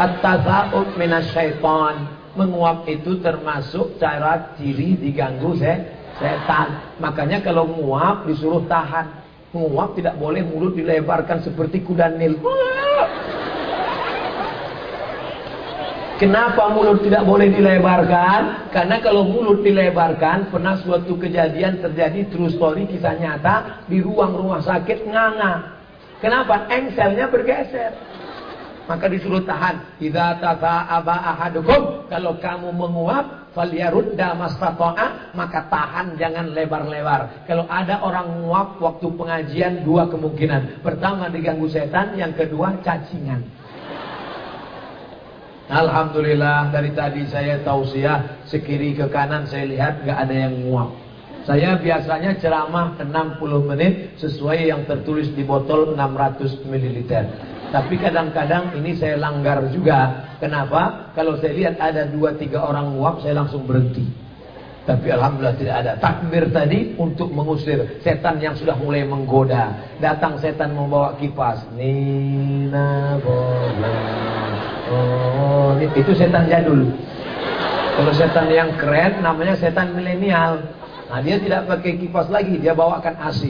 at-tasa'ud minasyaitan. Menguap itu termasuk cara ciri diganggu setan. Makanya kalau nguap disuruh tahan. Nguap tidak boleh mulut dilebarkan seperti kuda nil. Kenapa mulut tidak boleh dilebarkan? Karena kalau mulut dilebarkan, pernah suatu kejadian terjadi true story kisah nyata di ruang rumah sakit nganga. Kenapa? Engselnya bergeser. Maka disuruh tahan. Idza tasa'aba ahadukum, kalau kamu menguap, falyarudda mastata'a, maka tahan jangan lebar-lebar. Kalau ada orang menguap waktu pengajian dua kemungkinan. Pertama diganggu setan, yang kedua cacingan. Alhamdulillah dari tadi saya tausiah sekiri ke kanan saya lihat nggak ada yang nguap. Saya biasanya ceramah 60 menit sesuai yang tertulis di botol 600 ml. Tapi kadang-kadang ini saya langgar juga. Kenapa? Kalau saya lihat ada 2-3 orang nguap saya langsung berhenti. Tapi Alhamdulillah tidak ada. Takbir tadi untuk mengusir setan yang sudah mulai menggoda. Datang setan membawa kipas. Nina boleh. Oh, itu setan jadul. Kalau setan yang keren namanya setan milenial. Nah, dia tidak pakai kipas lagi, dia bawakan AC.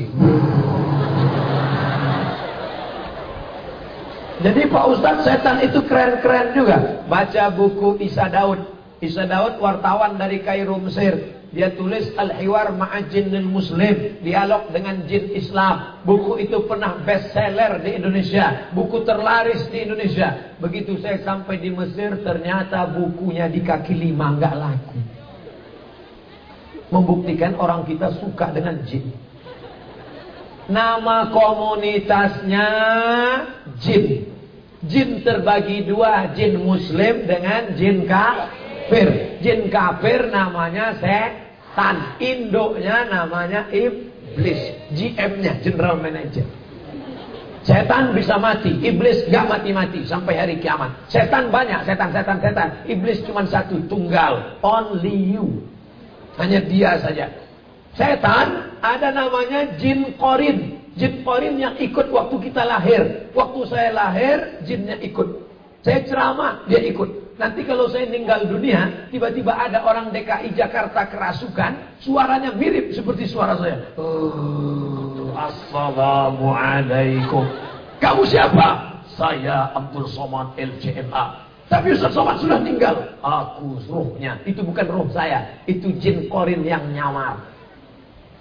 Jadi Pak Ustadz setan itu keren-keren juga. Baca buku Isa Daud. Isa Daud wartawan dari Kairo Mesir. Dia tulis Al-Hiwar Ma'ajinil Muslim. Dialog dengan jin Islam. Buku itu pernah bestseller di Indonesia. Buku terlaris di Indonesia. Begitu saya sampai di Mesir, ternyata bukunya di kaki lima. nggak laku. Membuktikan orang kita suka dengan jin. Nama komunitasnya jin. Jin terbagi dua, jin muslim dengan jin kafir. Jin kafir namanya setan. Induknya namanya iblis. GM-nya, General Manager. Setan bisa mati, iblis gak mati-mati sampai hari kiamat. Setan banyak, setan, setan, setan. Iblis cuma satu, tunggal. Only you. Hanya dia saja. Setan ada namanya jin korin. Jin korin yang ikut waktu kita lahir. Waktu saya lahir, jinnya ikut. Saya ceramah, dia ikut. Nanti kalau saya meninggal dunia, tiba-tiba ada orang DKI Jakarta kerasukan, suaranya mirip seperti suara saya. Uh, Assalamualaikum. Kamu siapa? Saya Abdul Somad LCMA. Tapi Ustaz Somad sudah meninggal. Aku ruhnya. Itu bukan ruh saya. Itu jin korin yang nyamar.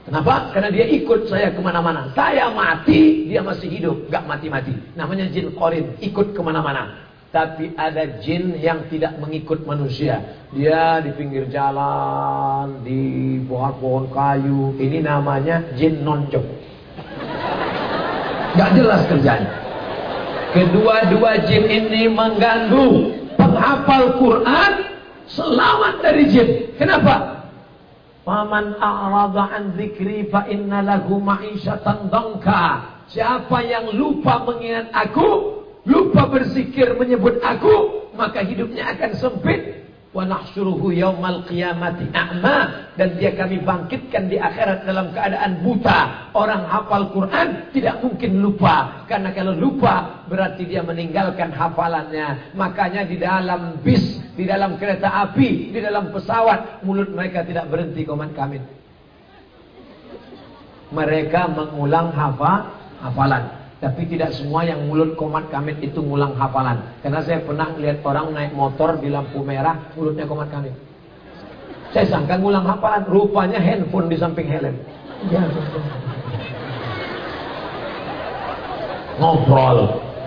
Kenapa? Karena dia ikut saya ke mana-mana. Saya mati, dia masih hidup. Gak mati-mati. Namanya jin korin. Ikut ke mana-mana. Tapi ada jin yang tidak mengikut manusia. Dia di pinggir jalan, di pohon-pohon kayu. Ini namanya jin nonjok. Gak jelas kerjanya. Kedua-dua jin ini mengganggu penghafal Quran selamat dari jin. Kenapa? Faman a'rada an dzikri fa inna lahu ma'isyatan dangka. Siapa yang lupa mengingat aku, lupa berzikir menyebut aku, maka hidupnya akan sempit. Wa nahsyuruhu yaumal qiyamati a'ma dan dia kami bangkitkan di akhirat dalam keadaan buta. Orang hafal Quran tidak mungkin lupa karena kalau lupa berarti dia meninggalkan hafalannya. Makanya di dalam bis, di dalam kereta api, di dalam pesawat mulut mereka tidak berhenti koman kami. Mereka mengulang hafal hafalan. Tapi tidak semua yang mulut komat kamit itu ngulang hafalan. Karena saya pernah lihat orang naik motor di lampu merah, mulutnya komat kamit. Saya sangka ngulang hafalan, rupanya handphone di samping helm. Ya, ngobrol,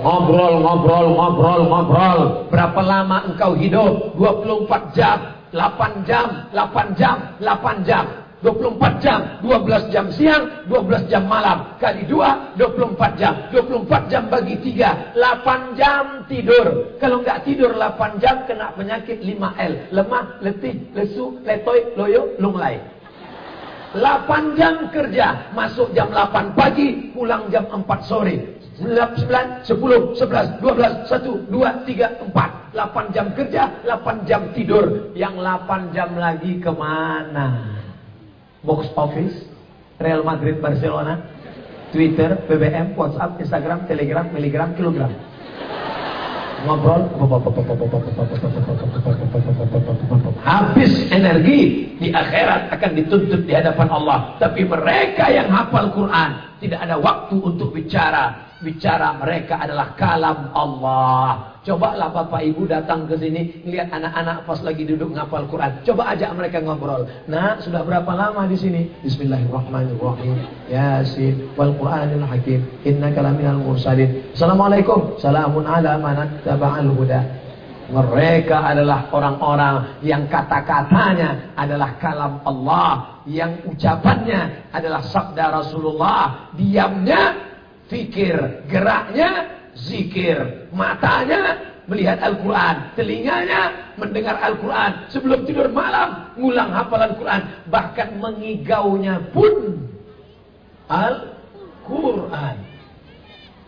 ngobrol, ngobrol, ngobrol, ngobrol. Berapa lama engkau hidup? 24 jam, 8 jam, 8 jam, 8 jam. 24 jam, 12 jam siang, 12 jam malam. Kali 2, 24 jam. 24 jam bagi 3, 8 jam tidur. Kalau nggak tidur 8 jam, kena penyakit 5L. Lemah, letih, lesu, letoy, loyo, lunglai. 8 jam kerja, masuk jam 8 pagi, pulang jam 4 sore. 9, 10, 11, 12, 1, 2, 3, 4 8 jam kerja, 8 jam tidur Yang 8 jam lagi ke mana? Box office Real Madrid Barcelona Twitter, BBM, WhatsApp, Instagram, Telegram, Miligram, Kilogram. Ngobrol habis energi di akhirat akan dituntut di hadapan Allah. Tapi mereka yang hafal Quran tidak ada waktu untuk bicara bicara mereka adalah kalam Allah Cobalah Bapak Ibu datang ke sini lihat anak-anak pas lagi duduk ngapal Quran. Coba ajak mereka ngobrol. Nah, sudah berapa lama di sini? Bismillahirrahmanirrahim. Yasin wal Qur'anil Hakim. Innaka laminal mursalin. Assalamualaikum. Salamun ala man taba'al huda. Mereka adalah orang-orang yang kata-katanya adalah kalam Allah, yang ucapannya adalah sabda Rasulullah, diamnya fikir, geraknya zikir, matanya melihat Al-Quran, telinganya mendengar Al-Quran, sebelum tidur malam ngulang hafalan Quran, bahkan mengigaunya pun Al-Quran.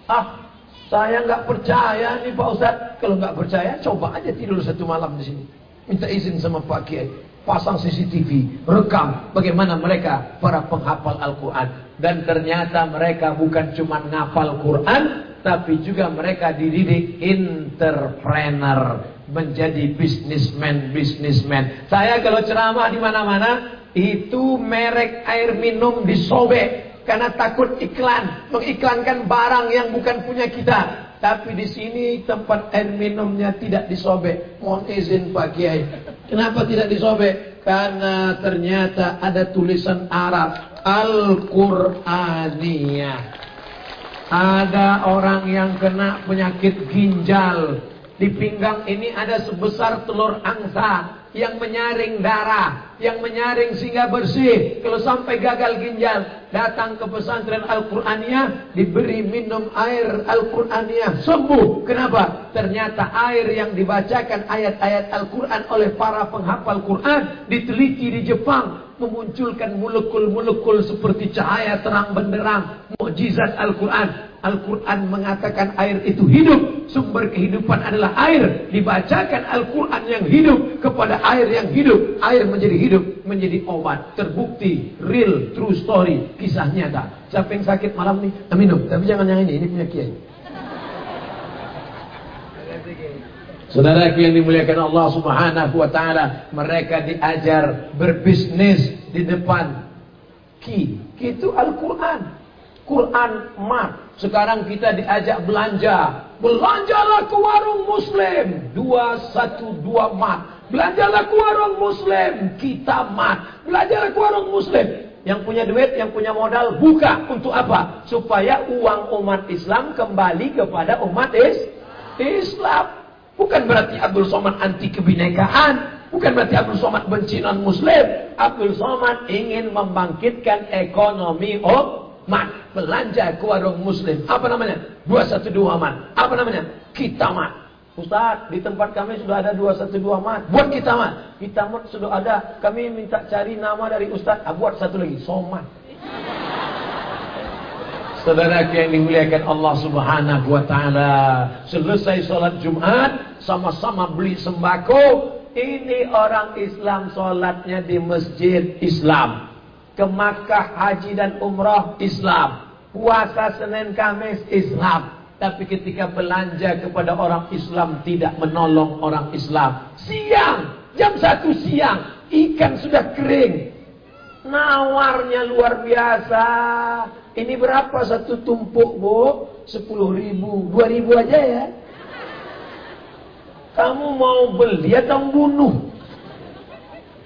Ah, saya nggak percaya nih Pak Ustaz. Kalau nggak percaya, coba aja tidur satu malam di sini. Minta izin sama Pak Kiai. Pasang CCTV, rekam bagaimana mereka para penghafal Al-Quran. Dan ternyata mereka bukan cuma ngapal Quran, tapi juga mereka dididik entrepreneur, menjadi bisnismen-bisnismen. Saya kalau ceramah di mana-mana itu merek air minum disobek karena takut iklan, mengiklankan barang yang bukan punya kita. Tapi di sini tempat air minumnya tidak disobek. Mohon izin Pak Kiai. Kenapa tidak disobek? Karena ternyata ada tulisan Arab Al-Qur'aniyah. Ada orang yang kena penyakit ginjal. Di pinggang ini ada sebesar telur angsa yang menyaring darah, yang menyaring sehingga bersih. Kalau sampai gagal ginjal, datang ke pesantren Al-Qur'aniyah, diberi minum air Al-Qur'aniyah, sembuh. Kenapa? Ternyata air yang dibacakan ayat-ayat Al-Qur'an oleh para penghafal Qur'an diteliti di Jepang memunculkan molekul-molekul seperti cahaya terang benderang, mukjizat Al-Qur'an. Al-Quran mengatakan air itu hidup. Sumber kehidupan adalah air. Dibacakan Al-Quran yang hidup kepada air yang hidup. Air menjadi hidup, menjadi obat. Terbukti, real, true story, kisah nyata. Siapa yang sakit malam ini, minum. Tapi jangan yang ini, ini punya kiai. Saudara yang dimuliakan Allah Subhanahu wa taala, mereka diajar berbisnis di depan ki. Itu Al-Qur'an. Quran mat. Sekarang kita diajak belanja. Belanjalah ke warung muslim. 212 mat. Belanjalah ke warung muslim. Kita mat. Belanjalah ke warung muslim. Yang punya duit, yang punya modal, buka. Untuk apa? Supaya uang umat Islam kembali kepada umat is Islam. Bukan berarti Abdul Somad anti kebinekaan. Bukan berarti Abdul Somad benci non muslim. Abdul Somad ingin membangkitkan ekonomi umat mat belanja ke warung muslim apa namanya 212 mat apa namanya kita mat Ustaz, di tempat kami sudah ada 212 mat. Buat kita mat. Kita mat sudah ada. Kami minta cari nama dari Ustaz. Ah, buat satu lagi. Somat. Saudara yang dimuliakan Allah Subhanahu wa taala, selesai sholat Jumat sama-sama beli sembako. Ini orang Islam sholatnya di masjid Islam. Ke Makkah haji dan umrah Islam. Puasa Senin Kamis Islam. Tapi ketika belanja kepada orang Islam tidak menolong orang Islam. Siang jam satu siang ikan sudah kering. Nawarnya luar biasa ini berapa satu tumpuk bu 10 ribu 2 ribu aja ya kamu mau beli atau bunuh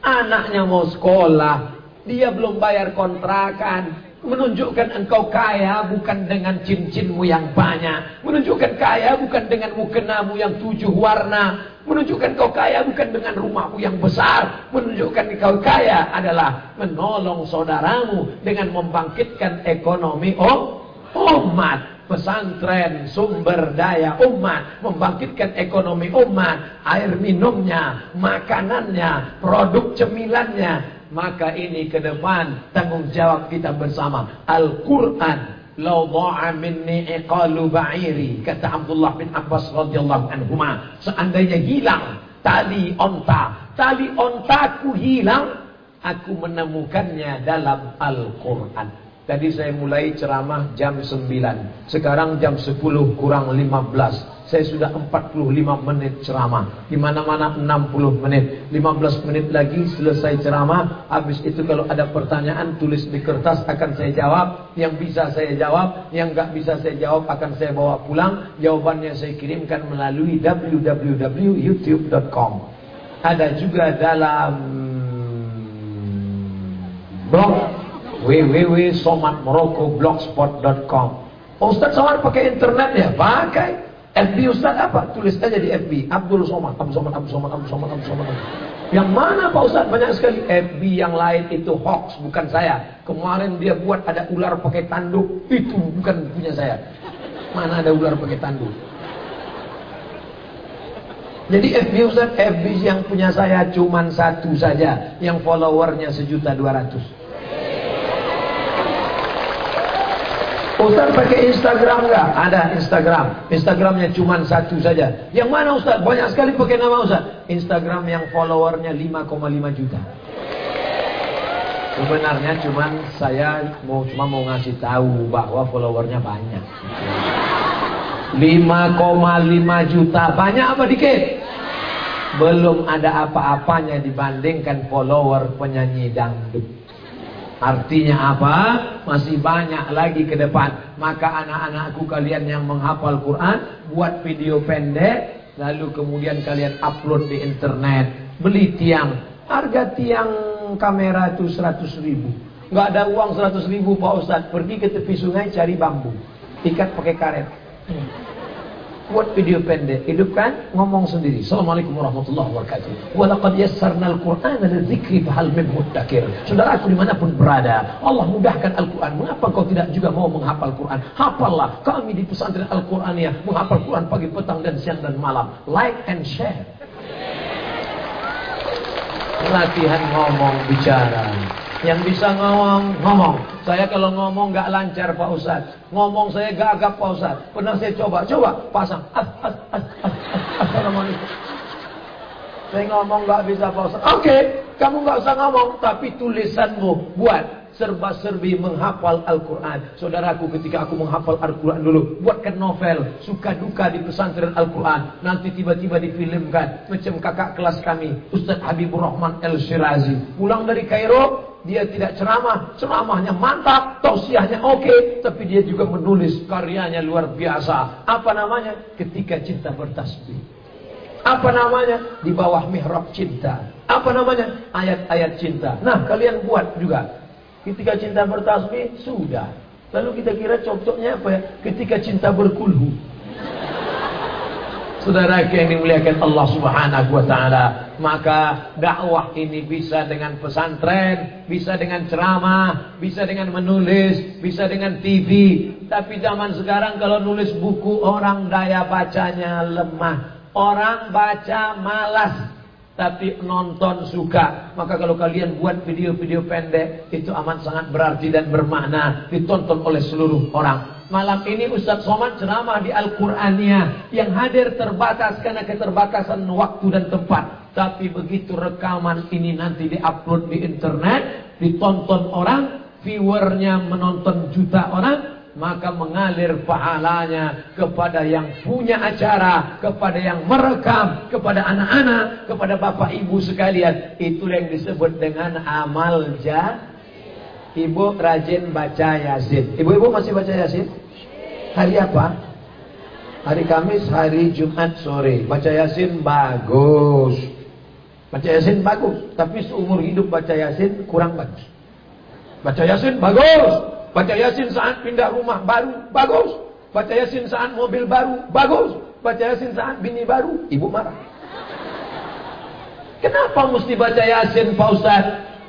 anaknya mau sekolah dia belum bayar kontrakan. Menunjukkan engkau kaya bukan dengan cincinmu yang banyak. Menunjukkan kaya bukan dengan mukenamu yang tujuh warna. Menunjukkan kau kaya bukan dengan rumahmu yang besar. Menunjukkan kau kaya adalah menolong saudaramu dengan membangkitkan ekonomi oh, umat. Pesantren sumber daya umat Membangkitkan ekonomi umat Air minumnya Makanannya Produk cemilannya maka ini ke depan tanggung jawab kita bersama. Al-Quran Lau dha'a minni iqalu ba'iri. Kata Abdullah bin Abbas radhiyallahu anhuma. Seandainya hilang tali onta. Tali ontaku hilang. Aku menemukannya dalam Al-Quran. Tadi saya mulai ceramah jam 9. Sekarang jam 10 kurang 15. Saya sudah 45 menit ceramah. Di mana-mana 60 menit. 15 menit lagi selesai ceramah. Habis itu kalau ada pertanyaan tulis di kertas akan saya jawab. Yang bisa saya jawab, yang nggak bisa saya jawab akan saya bawa pulang. Jawabannya saya kirimkan melalui www.youtube.com. Ada juga dalam blog www.somatmoroccoblogspot.com Ustaz Somad pakai internet ya? Pakai. FB Ustaz apa? Tulis aja di FB. Abdul Somad, Abdul Somad, Abdul Somad, Abdul Somad, Abdul Somad. Yang mana Pak Ustaz? Banyak sekali. FB yang lain itu hoax, bukan saya. Kemarin dia buat ada ular pakai tanduk. Itu bukan punya saya. Mana ada ular pakai tanduk? Jadi FB Ustaz, FB yang punya saya cuma satu saja. Yang followernya sejuta dua ratus. Ustaz pakai Instagram enggak? Ada Instagram. Instagramnya cuma satu saja. Yang mana Ustaz? Banyak sekali pakai nama Ustaz. Instagram yang followernya 5,5 juta. Sebenarnya cuma saya mau cuma mau ngasih tahu bahwa followernya banyak. 5,5 juta. Banyak apa dikit? Belum ada apa-apanya dibandingkan follower penyanyi dangdut. Artinya apa? Masih banyak lagi ke depan. Maka anak-anakku kalian yang menghafal Quran, buat video pendek, lalu kemudian kalian upload di internet. Beli tiang. Harga tiang kamera itu 100 ribu. Nggak ada uang 100 ribu Pak Ustadz. Pergi ke tepi sungai cari bambu. Ikat pakai karet buat video pendek, hidupkan, ngomong sendiri. Assalamualaikum warahmatullahi wabarakatuh. Walaqad yassarnal Qur'ana lidzikri fahal min muddakir. Saudaraku di mana pun berada, Allah mudahkan Al-Quran. Mengapa kau tidak juga mau menghafal Quran? Hafallah. Kami di pesantren Al-Quraniyah menghafal Quran pagi, petang, dan siang dan malam. Like and share. Latihan ngomong bicara. Yang bisa ngomong, ngomong. Saya kalau ngomong nggak lancar Pak Ustaz. Ngomong saya gagap Pak Ustaz. Pernah saya coba, coba pasang. Saya ngomong nggak bisa Pak Ustaz. Oke, kamu nggak usah ngomong, tapi tulisanmu buat serba-serbi menghafal Al-Quran. Saudaraku ketika aku menghafal Al-Quran dulu, buatkan novel, suka duka di pesantren Al-Quran. Nanti tiba-tiba difilmkan, macam kakak kelas kami, Ustaz Habibur Rahman El Shirazi. Pulang dari Kairo, dia tidak ceramah, ceramahnya mantap, tausiahnya oke, okay, tapi dia juga menulis karyanya luar biasa. Apa namanya? Ketika cinta bertasbih. Apa namanya? Di bawah mihrab cinta. Apa namanya? Ayat-ayat cinta. Nah, kalian buat juga. Ketika cinta bertasbih, sudah. Lalu kita kira cocoknya apa ya? Ketika cinta berkulhu. Saudara yang dimuliakan Allah Subhanahu wa taala, maka dakwah ini bisa dengan pesantren, bisa dengan ceramah, bisa dengan menulis, bisa dengan TV. Tapi zaman sekarang kalau nulis buku orang daya bacanya lemah. Orang baca malas tapi nonton suka. Maka kalau kalian buat video-video pendek, itu amat sangat berarti dan bermakna, ditonton oleh seluruh orang. Malam ini Ustaz Somad ceramah di Al-Qur'aniyah yang hadir terbatas karena keterbatasan waktu dan tempat. Tapi begitu rekaman ini nanti diupload di internet, ditonton orang, viewernya menonton juta orang, maka mengalir pahalanya kepada yang punya acara, kepada yang merekam, kepada anak-anak, kepada bapak ibu sekalian. Itu yang disebut dengan amal jah. Ibu rajin baca Yasin. Ibu-ibu masih baca Yasin? Hari apa? Hari Kamis, hari Jumat sore. Baca Yasin bagus. Baca Yasin bagus, tapi seumur hidup baca Yasin kurang bagus. Baca Yasin bagus, Baca Yasin saat pindah rumah baru, bagus. Baca Yasin saat mobil baru, bagus. Baca Yasin saat bini baru, ibu marah. Kenapa mesti baca Yasin Pak Ustaz?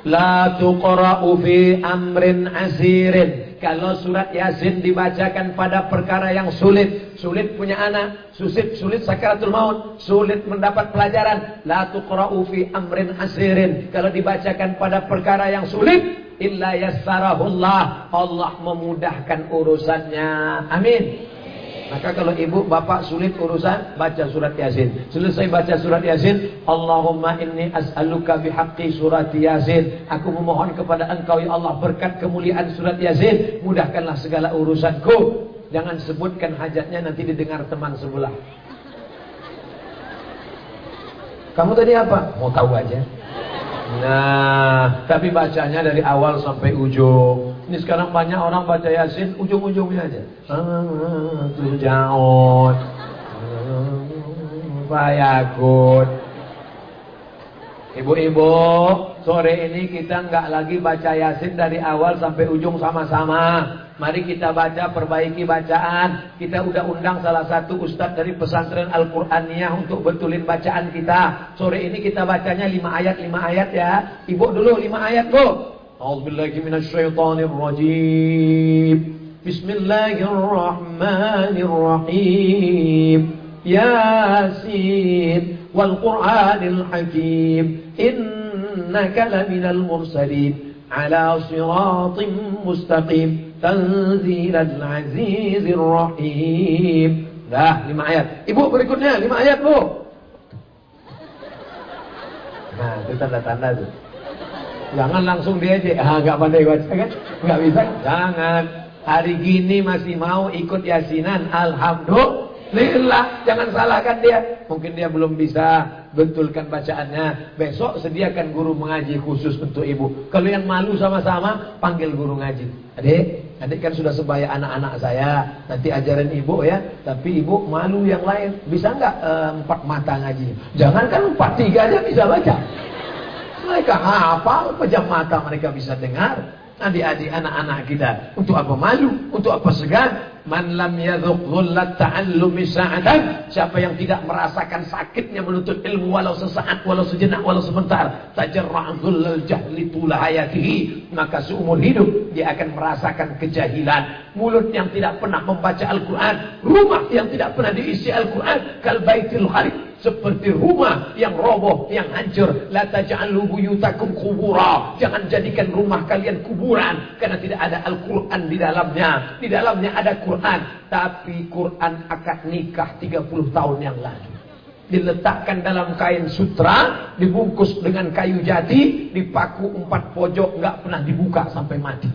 La tuqra'u fi amrin asirin. Kalau surat Yasin dibacakan pada perkara yang sulit, sulit punya anak, sulit sulit sakaratul maut, sulit mendapat pelajaran, la tuqra'u fi amrin asirin. Kalau dibacakan pada perkara yang sulit, illa yassarahullah. Allah memudahkan urusannya. Amin. Maka kalau ibu bapak sulit urusan baca surat Yasin. Selesai baca surat Yasin, Allahumma inni as'aluka bihaqqi surat Yasin. Aku memohon kepada Engkau ya Allah berkat kemuliaan surat Yasin, mudahkanlah segala urusanku. Jangan sebutkan hajatnya nanti didengar teman sebelah. Kamu tadi apa? Mau tahu aja. Nah, tapi bacanya dari awal sampai ujung. Ini sekarang banyak orang baca Yasin ujung-ujungnya aja. Tujaun. Bayakut. Ibu-ibu, sore ini kita nggak lagi baca Yasin dari awal sampai ujung sama-sama. Mari kita baca, perbaiki bacaan. Kita udah undang salah satu ustadz dari pesantren Al-Qur'aniyah untuk betulin bacaan kita. Sore ini kita bacanya lima ayat, lima ayat ya. Ibu dulu lima ayat, Bu. A'udzubillahi minasyaitonirrajim. Bismillahirrahmanirrahim. Yasin wal Qur'anil Hakim. Innaka laminal mursalin ala siratim mustaqim. Tanzilal Azizir Rahim. Dah, lima ayat. Ibu berikutnya, lima ayat, Bu. Nah, itu tanda-tanda tuh. Jangan langsung dia aja. Ah, enggak pandai baca kan? Enggak bisa. Jangan. Hari gini masih mau ikut yasinan. Alhamdulillah. Jangan salahkan dia. Mungkin dia belum bisa betulkan bacaannya. Besok sediakan guru mengaji khusus untuk ibu. Kalau yang malu sama-sama, panggil guru ngaji. Adik, Adik kan sudah sebaya anak-anak saya. Nanti ajarin ibu ya. Tapi ibu malu yang lain. Bisa nggak e, empat mata ngaji? Jangan kan empat tiga aja bisa baca. Mereka hafal, pejam mata mereka bisa dengar. Adik-adik anak-anak kita. Untuk apa malu? Untuk apa segan? Man lam yadhuq dhullat ta'allumi sa'atan. Siapa yang tidak merasakan sakitnya menuntut ilmu walau sesaat, walau sejenak, walau sebentar. Tajarra' dhullal jahli tula hayatihi. Maka seumur hidup dia akan merasakan kejahilan. Mulut yang tidak pernah membaca Al-Quran. Rumah yang tidak pernah diisi Al-Quran. Kal baitil harib seperti rumah yang roboh, yang hancur. La taj'alu buyutakum kubura. Jangan jadikan rumah kalian kuburan karena tidak ada Al-Qur'an di dalamnya. Di dalamnya ada Quran, tapi Quran akad nikah 30 tahun yang lalu. Diletakkan dalam kain sutra, dibungkus dengan kayu jati, dipaku empat pojok, nggak pernah dibuka sampai mati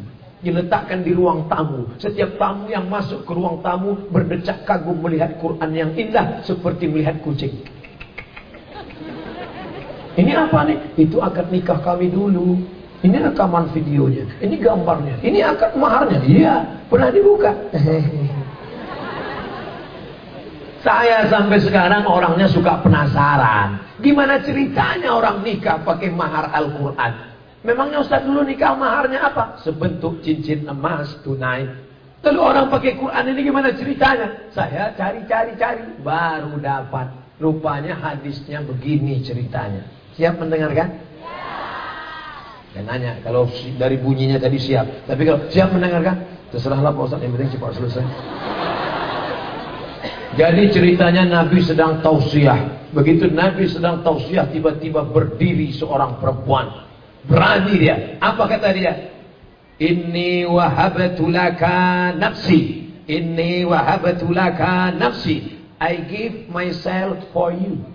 diletakkan di ruang tamu. Setiap tamu yang masuk ke ruang tamu berdecak kagum melihat Quran yang indah seperti melihat kucing. Ini apa nih? Itu akad nikah kami dulu. Ini rekaman videonya. Ini gambarnya. Ini akad maharnya. Iya, pernah dibuka. (laughs) Saya sampai sekarang orangnya suka penasaran. Gimana ceritanya orang nikah pakai mahar Al-Quran? Memangnya Ustaz dulu nikah maharnya apa? Sebentuk cincin emas tunai. Lalu orang pakai Quran ini gimana ceritanya? Saya cari-cari-cari. Baru dapat. Rupanya hadisnya begini ceritanya. Siap mendengarkan? Dan nanya, kalau dari bunyinya tadi siap. Tapi kalau siap mendengarkan, terserahlah Pak Ustaz, yang penting cepat selesai. Jadi ceritanya Nabi sedang tausiah. Begitu Nabi sedang tausiah, tiba-tiba berdiri seorang perempuan. Berani dia. Apa kata dia? Inni wahabtu laka nafsi. Inni wahabtu laka nafsi. I give myself for you.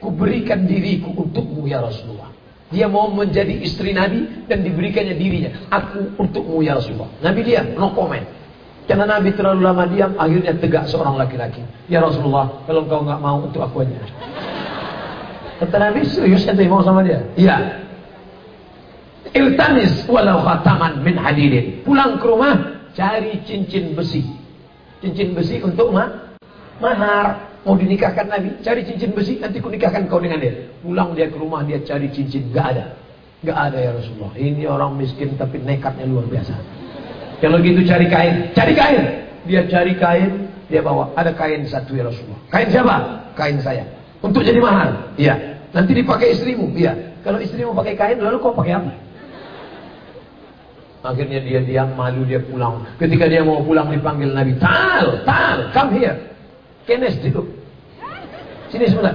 Kuberikan diriku untukmu ya Rasulullah. Dia mau menjadi istri Nabi dan diberikannya dirinya. Aku untukmu ya Rasulullah. Nabi dia no comment. Karena Nabi terlalu lama diam, akhirnya tegak seorang laki-laki. Ya Rasulullah, kalau engkau nggak mau untuk aku aja. Kata Nabi serius ente mau sama dia? Iya. Iltamis walau khataman min hadidin. Pulang ke rumah, cari cincin besi. Cincin besi untuk ma mahar. Mau dinikahkan Nabi, cari cincin besi, nanti ku nikahkan kau dengan dia. Pulang dia ke rumah, dia cari cincin, gak ada. Gak ada ya Rasulullah. Ini orang miskin tapi nekatnya luar biasa. Kalau gitu cari kain, cari kain. Dia cari kain, dia bawa. Ada kain satu ya Rasulullah. Kain siapa? Kain saya. Untuk jadi mahal. Iya. Nanti dipakai istrimu. Iya. Kalau istrimu pakai kain, lalu kau pakai apa? Akhirnya dia diam, malu dia pulang. Ketika dia mau pulang dipanggil Nabi. Tal, tal, come here. Kenes dulu. Sini sebentar.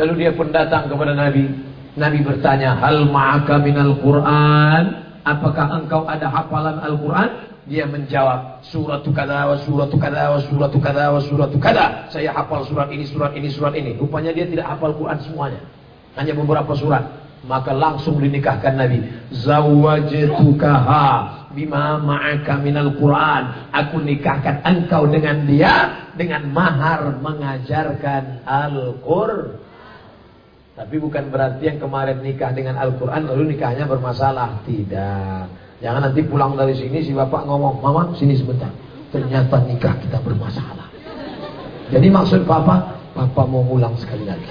Lalu dia pun datang kepada Nabi. Nabi bertanya, "Hal ma'aka minal Qur'an?" apakah engkau ada hafalan Al-Quran? Dia menjawab, surat kada surat kada wa surat kada wa surat kada. Saya hafal surat ini, surat ini, surat ini. Rupanya dia tidak hafal Quran semuanya. Hanya beberapa surat. Maka langsung dinikahkan Nabi. Zawajtukaha bima ma'aka minal Quran. Aku nikahkan engkau dengan dia dengan mahar mengajarkan Al-Qur'an. Tapi bukan berarti yang kemarin nikah dengan Al-Quran lalu nikahnya bermasalah. Tidak. Jangan nanti pulang dari sini si bapak ngomong, mama sini sebentar. Ternyata nikah kita bermasalah. Jadi maksud papa, papa mau pulang sekali lagi.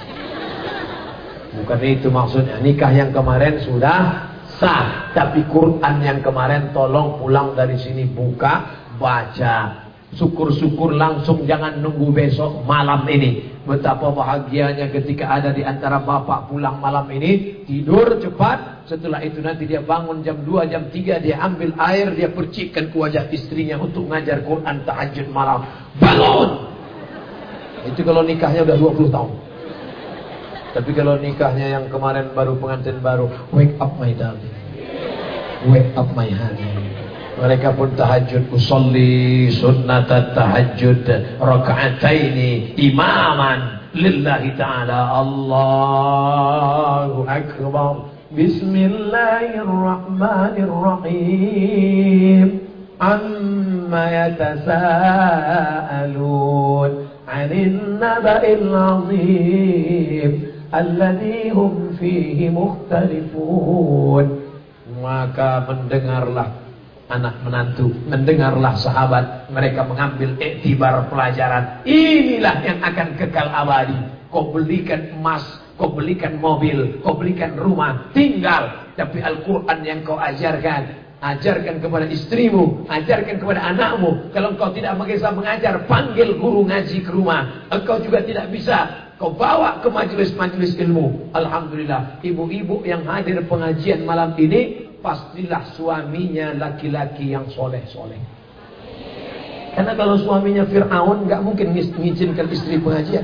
Bukan itu maksudnya. Nikah yang kemarin sudah sah. Tapi Quran yang kemarin tolong pulang dari sini buka, baca. Syukur-syukur langsung jangan nunggu besok malam ini. Betapa bahagianya ketika ada di antara bapak pulang malam ini. Tidur cepat. Setelah itu nanti dia bangun jam 2, jam 3. Dia ambil air, dia percikkan ke wajah istrinya untuk ngajar Quran tahajud malam. Bangun! Itu kalau nikahnya udah 20 tahun. Tapi kalau nikahnya yang kemarin baru pengantin baru. Wake up my darling. Wake up my honey. Mereka pun tahajud usolli sunnat tahajud raka'ataini imaman lillahi ta'ala Allahu akbar Bismillahirrahmanirrahim amma yatasaalun 'anil naba'il 'azim alladhi hum fihi mukhtalifun maka mendengarlah anak menantu, mendengarlah sahabat, mereka mengambil iktibar pelajaran. Inilah yang akan kekal abadi. Kau belikan emas, kau belikan mobil, kau belikan rumah, tinggal. Tapi Al-Quran yang kau ajarkan, ajarkan kepada istrimu, ajarkan kepada anakmu. Kalau engkau tidak bisa mengajar, panggil guru ngaji ke rumah. Engkau juga tidak bisa Kau bawa ke majelis-majelis ilmu. Alhamdulillah. Ibu-ibu yang hadir pengajian malam ini pastilah suaminya laki-laki yang soleh-soleh. Karena kalau suaminya Fir'aun nggak mungkin mengizinkan istri pengajian.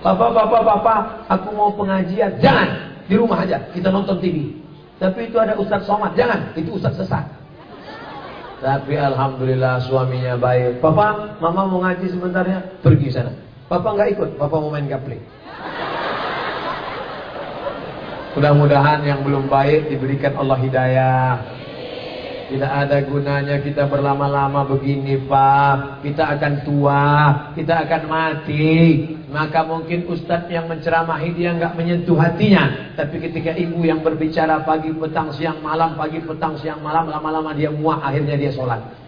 Bapak, bapak, bapak, aku mau pengajian. Jangan, di rumah aja, kita nonton TV. Tapi itu ada Ustadz Somad, jangan, itu Ustadz sesat. Tapi Alhamdulillah suaminya baik. Papa, mama mau ngaji sebentar ya, pergi sana. Papa nggak ikut, papa mau main gaplek. Mudah-mudahan yang belum baik diberikan Allah hidayah. Tidak ada gunanya kita berlama-lama begini Pak Kita akan tua Kita akan mati Maka mungkin ustadz yang menceramahi dia nggak menyentuh hatinya Tapi ketika ibu yang berbicara pagi, petang, siang, malam Pagi, petang, siang, malam Lama-lama dia muak Akhirnya dia sholat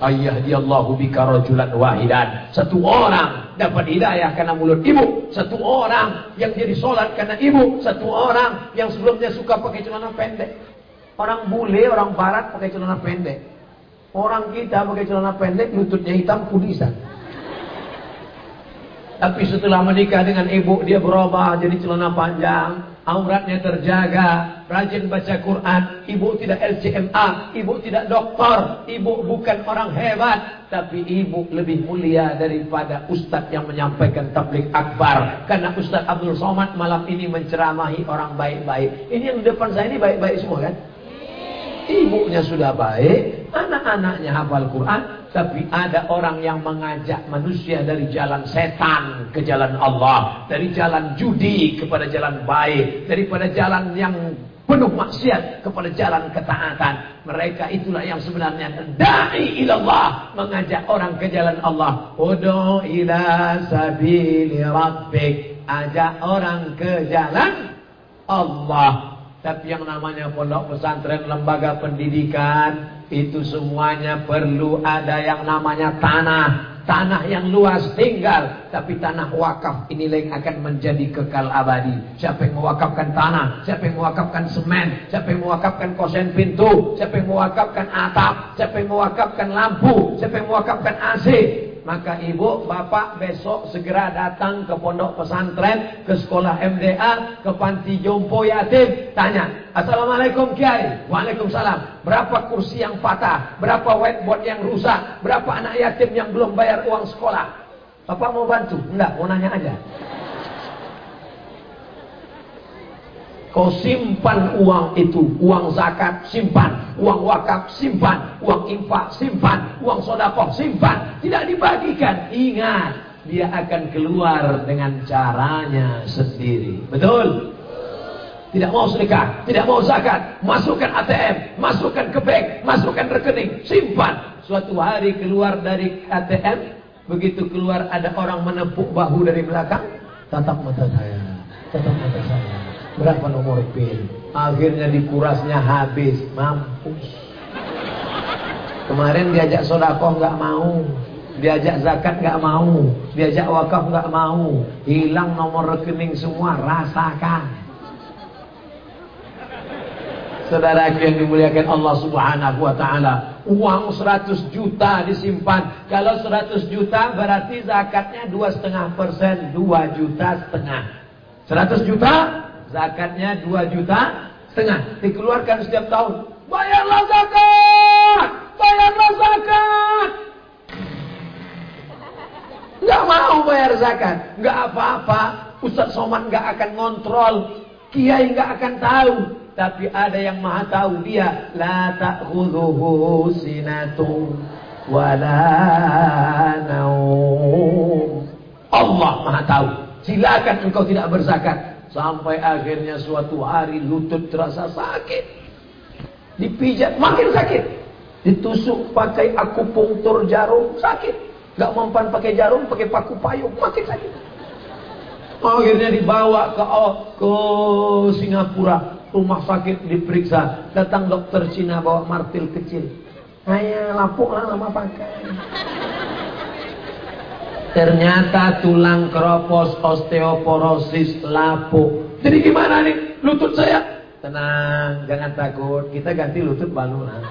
Ayah Allahu bika rajulan wahidan. Satu orang dapat hidayah karena mulut ibu. Satu orang yang jadi sholat karena ibu. Satu orang yang sebelumnya suka pakai celana pendek. Orang bule, orang barat pakai celana pendek. Orang kita pakai celana pendek, lututnya hitam, kudisan. Tapi setelah menikah dengan ibu, dia berubah jadi celana panjang auratnya terjaga, rajin baca Quran, ibu tidak LCMA, ibu tidak doktor, ibu bukan orang hebat, tapi ibu lebih mulia daripada ustadz yang menyampaikan tablik akbar. Karena Ustadz Abdul Somad malam ini menceramahi orang baik-baik. Ini yang di depan saya ini baik-baik semua kan? Ibunya sudah baik, anak-anaknya hafal Quran, tapi ada orang yang mengajak manusia dari jalan setan ke jalan Allah. Dari jalan judi kepada jalan baik. Daripada jalan yang penuh maksiat kepada jalan ketaatan. Mereka itulah yang sebenarnya da'i ilallah. Mengajak orang ke jalan Allah. Udu ila sabili rabbik. Ajak orang ke jalan Allah. Tapi yang namanya pondok pesantren, lembaga pendidikan, itu semuanya perlu ada yang namanya tanah. Tanah yang luas tinggal. Tapi tanah wakaf ini yang akan menjadi kekal abadi. Siapa yang mewakafkan tanah? Siapa yang mewakafkan semen? Siapa yang mewakafkan kosen pintu? Siapa yang mewakafkan atap? Siapa yang mewakafkan lampu? Siapa yang mewakafkan AC? Maka ibu, bapak besok segera datang ke pondok pesantren, ke sekolah MDA, ke panti jompo yatim. Tanya, Assalamualaikum Kiai. Waalaikumsalam. Berapa kursi yang patah? Berapa whiteboard yang rusak? Berapa anak yatim yang belum bayar uang sekolah? Bapak mau bantu? Enggak, mau nanya aja. Kau simpan uang itu, uang zakat simpan, uang wakaf simpan, uang infak simpan, uang sodakoh simpan, tidak dibagikan. Ingat, dia akan keluar dengan caranya sendiri. Betul? Tidak mau sedekah, tidak mau zakat, masukkan ATM, masukkan ke bank, masukkan rekening, simpan. Suatu hari keluar dari ATM, begitu keluar ada orang menepuk bahu dari belakang, tatap mata saya, tatap mata saya. Berapa nomor PIN? Akhirnya dikurasnya habis, mampus. Kemarin diajak sodakoh nggak mau, diajak zakat nggak mau, diajak wakaf nggak mau, hilang nomor rekening semua, rasakan. Saudara yang dimuliakan Allah Subhanahu wa taala, uang 100 juta disimpan. Kalau 100 juta berarti zakatnya dua setengah persen, 2 juta setengah. 100 juta Zakatnya 2 juta setengah. Dikeluarkan setiap tahun. Bayarlah zakat! Bayarlah zakat! Gak mau bayar zakat. Gak apa-apa. Ustaz Somad gak akan ngontrol. Kiai gak akan tahu. Tapi ada yang maha tahu. Dia. La ta'khuduhu sinatu. Wala naum. Allah maha tahu. Silakan engkau tidak berzakat. Sampai akhirnya suatu hari lutut terasa sakit. Dipijat makin sakit. Ditusuk pakai akupunktur jarum sakit. Gak mempan pakai jarum, pakai paku payung makin sakit. Akhirnya dibawa ke oh, ke Singapura, rumah sakit diperiksa. Datang dokter Cina bawa martil kecil. Ayah lapuk lah lama pakai. Ternyata tulang keropos, osteoporosis, lapuk. Jadi gimana nih lutut saya? Tenang, jangan takut. Kita ganti lutut baluran.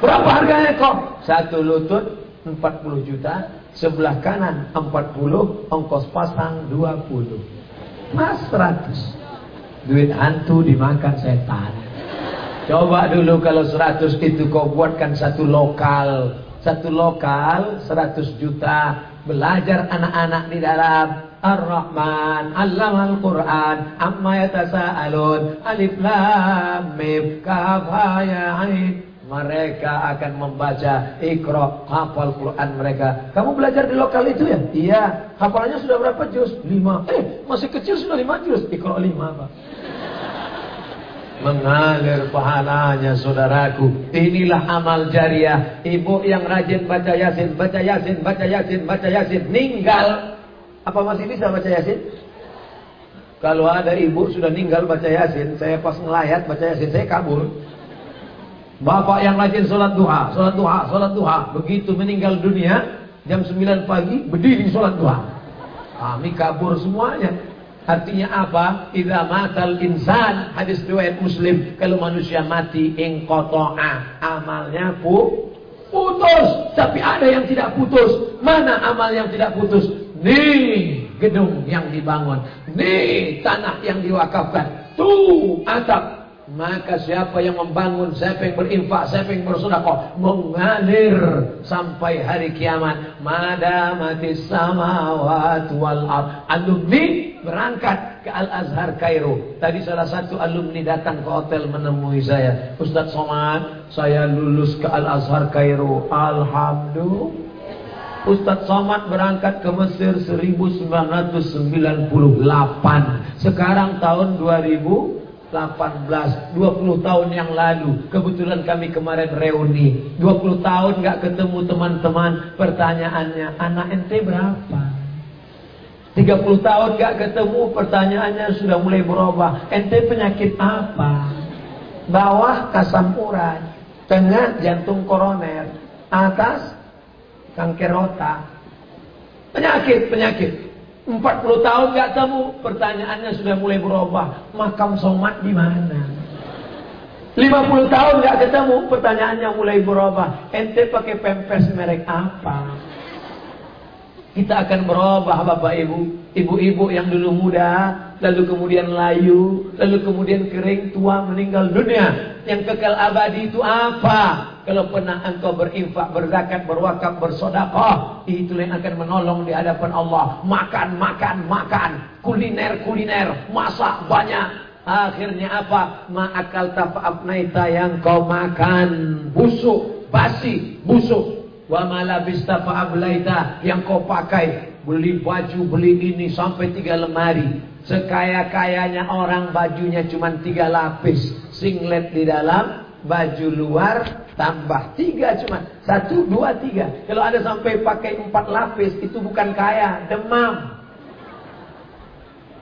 Berapa harganya kok? Satu lutut 40 juta, sebelah kanan 40, ongkos pasang 20. Mas 100. Duit hantu dimakan setan. Coba dulu kalau 100 itu kau buatkan satu lokal satu lokal 100 juta belajar anak-anak di dalam Ar-Rahman al Quran amma yatasaalun alif lam mim kaf mereka akan membaca Iqra hafal Quran mereka. Kamu belajar di lokal itu ya? Iya. Hafalannya sudah berapa juz? Lima. Eh, masih kecil sudah lima juz. Iqra lima, Pak mengalir pahalanya saudaraku. Inilah amal jariah. Ibu yang rajin baca yasin, baca yasin, baca yasin, baca yasin, meninggal. Apa masih bisa baca yasin? Kalau ada ibu sudah meninggal baca yasin, saya pas ngelayat baca yasin, saya kabur. Bapak yang rajin sholat duha, sholat duha, sholat duha. Begitu meninggal dunia, jam 9 pagi, berdiri sholat duha. Kami kabur semuanya. Artinya apa? Idza matal insan, hadis riwayat Muslim, kalau manusia mati ing qata'a, amalnya pu putus. Tapi ada yang tidak putus. Mana amal yang tidak putus? Nih gedung yang dibangun, nih tanah yang diwakafkan, tuh atap maka siapa yang membangun, siapa yang berinfak, siapa yang bersedekah mengalir sampai hari kiamat. mati samawat wal ard. Alumni berangkat ke Al Azhar Kairo. Tadi salah satu alumni datang ke hotel menemui saya. Ustaz Somad, saya lulus ke Al Azhar Kairo. Alhamdulillah. Ustaz Somad berangkat ke Mesir 1998. Sekarang tahun 2000 18, 20 tahun yang lalu. Kebetulan kami kemarin reuni. 20 tahun gak ketemu teman-teman. Pertanyaannya, anak ente berapa? 30 tahun gak ketemu, pertanyaannya sudah mulai berubah. Ente penyakit apa? Bawah kasam urat, tengah jantung koroner, atas kanker otak. Penyakit, penyakit. 40 tahun gak temu, pertanyaannya sudah mulai berubah. Makam somat di mana? 50 tahun gak ketemu, pertanyaannya mulai berubah. Ente pakai pempes merek apa? Kita akan berubah Bapak Ibu. Ibu-ibu yang dulu muda, lalu kemudian layu, lalu kemudian kering, tua, meninggal dunia. Yang kekal abadi itu apa? Kalau pernah engkau berinfak, berzakat, berwakaf, bersodakoh, itu yang akan menolong di hadapan Allah. Makan, makan, makan. Kuliner, kuliner. Masak banyak. Akhirnya apa? Ma'akal tafa'abnaita yang kau makan. Busuk, basi, busuk. Wa malabista fa'ablaita yang kau pakai beli baju beli ini sampai tiga lemari. Sekaya-kayanya orang bajunya cuma tiga lapis. Singlet di dalam baju luar tambah tiga cuma. Satu dua tiga. Kalau ada sampai pakai empat lapis itu bukan kaya demam.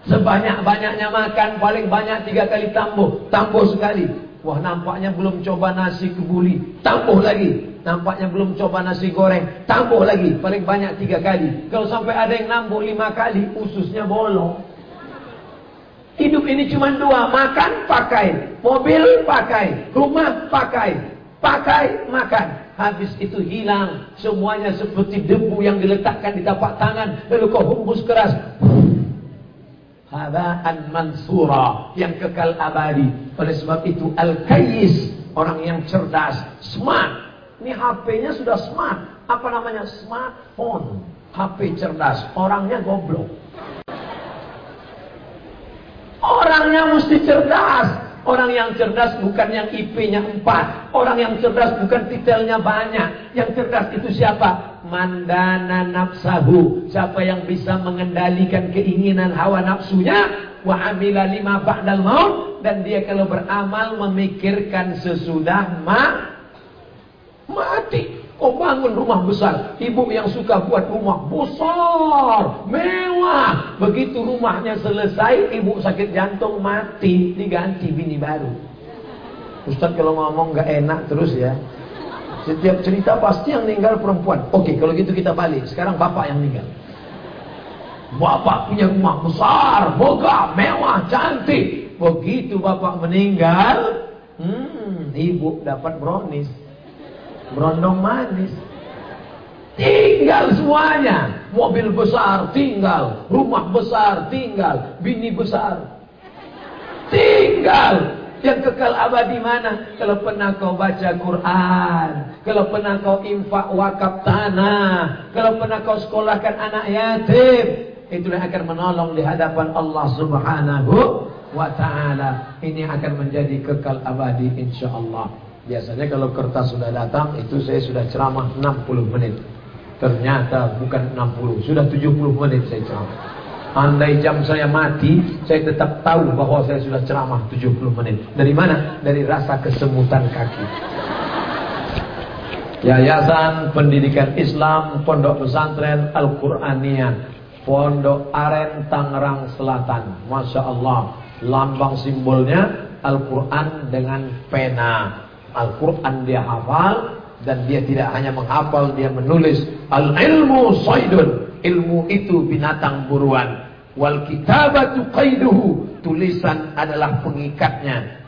Sebanyak-banyaknya makan paling banyak tiga kali tambuh. Tambuh sekali. Wah nampaknya belum coba nasi kebuli. Tambuh lagi Nampaknya belum coba nasi goreng. Tambah lagi. Paling banyak tiga kali. Kalau sampai ada yang nambah lima kali. Ususnya bolong. Hidup ini cuma dua. Makan, pakai. Mobil, pakai. Rumah, pakai. Pakai, makan. Habis itu hilang. Semuanya seperti debu yang diletakkan di tapak tangan. Lalu kau hembus keras. Habaan mansura. Yang kekal abadi. Oleh sebab itu, Al-Kayis. Orang yang cerdas. Smart. Ini HP-nya sudah smart. Apa namanya? Smartphone. HP cerdas. Orangnya goblok. Orangnya mesti cerdas. Orang yang cerdas bukan yang IP-nya 4. Orang yang cerdas bukan titelnya banyak. Yang cerdas itu siapa? Mandana nafsahu. Siapa yang bisa mengendalikan keinginan hawa nafsunya. Wa amila lima ba'dal maut. Dan dia kalau beramal memikirkan sesudah ma Mati. Kau bangun rumah besar. Ibu yang suka buat rumah besar. Mewah. Begitu rumahnya selesai. Ibu sakit jantung mati. Diganti bini baru. Ustaz kalau ngomong gak enak terus ya. Setiap cerita pasti yang meninggal perempuan. Oke kalau gitu kita balik. Sekarang bapak yang meninggal. Bapak punya rumah besar. Boga, mewah, cantik. Begitu bapak meninggal. Hmm, ibu dapat brownies. Berondong manis. Tinggal semuanya. Mobil besar tinggal. Rumah besar tinggal. Bini besar. Tinggal. Yang kekal abadi mana? Kalau pernah kau baca Quran. Kalau pernah kau infak wakaf tanah. Kalau pernah kau sekolahkan anak yatim. Itulah akan menolong di hadapan Allah subhanahu wa ta'ala. Ini akan menjadi kekal abadi insyaAllah. Biasanya kalau kertas sudah datang itu saya sudah ceramah 60 menit. Ternyata bukan 60, sudah 70 menit saya ceramah. Andai jam saya mati, saya tetap tahu bahwa saya sudah ceramah 70 menit. Dari mana? Dari rasa kesemutan kaki. Yayasan Pendidikan Islam Pondok Pesantren Al-Quraniyah Pondok Aren Tangerang Selatan Masya Allah Lambang simbolnya Al-Quran dengan pena Al-Quran dia hafal dan dia tidak hanya menghafal, dia menulis. Al-ilmu saydun. Ilmu itu binatang buruan. Wal kitabatu qaiduhu. Tulisan adalah pengikatnya.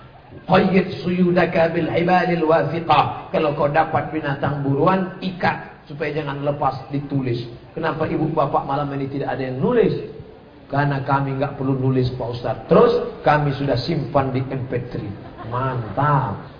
Qayyid suyudaka bil hibalil wafiqah. Kalau kau dapat binatang buruan, ikat. Supaya jangan lepas ditulis. Kenapa ibu bapak malam ini tidak ada yang nulis? Karena kami nggak perlu nulis Pak Ustaz. Terus kami sudah simpan di MP3. Mantap.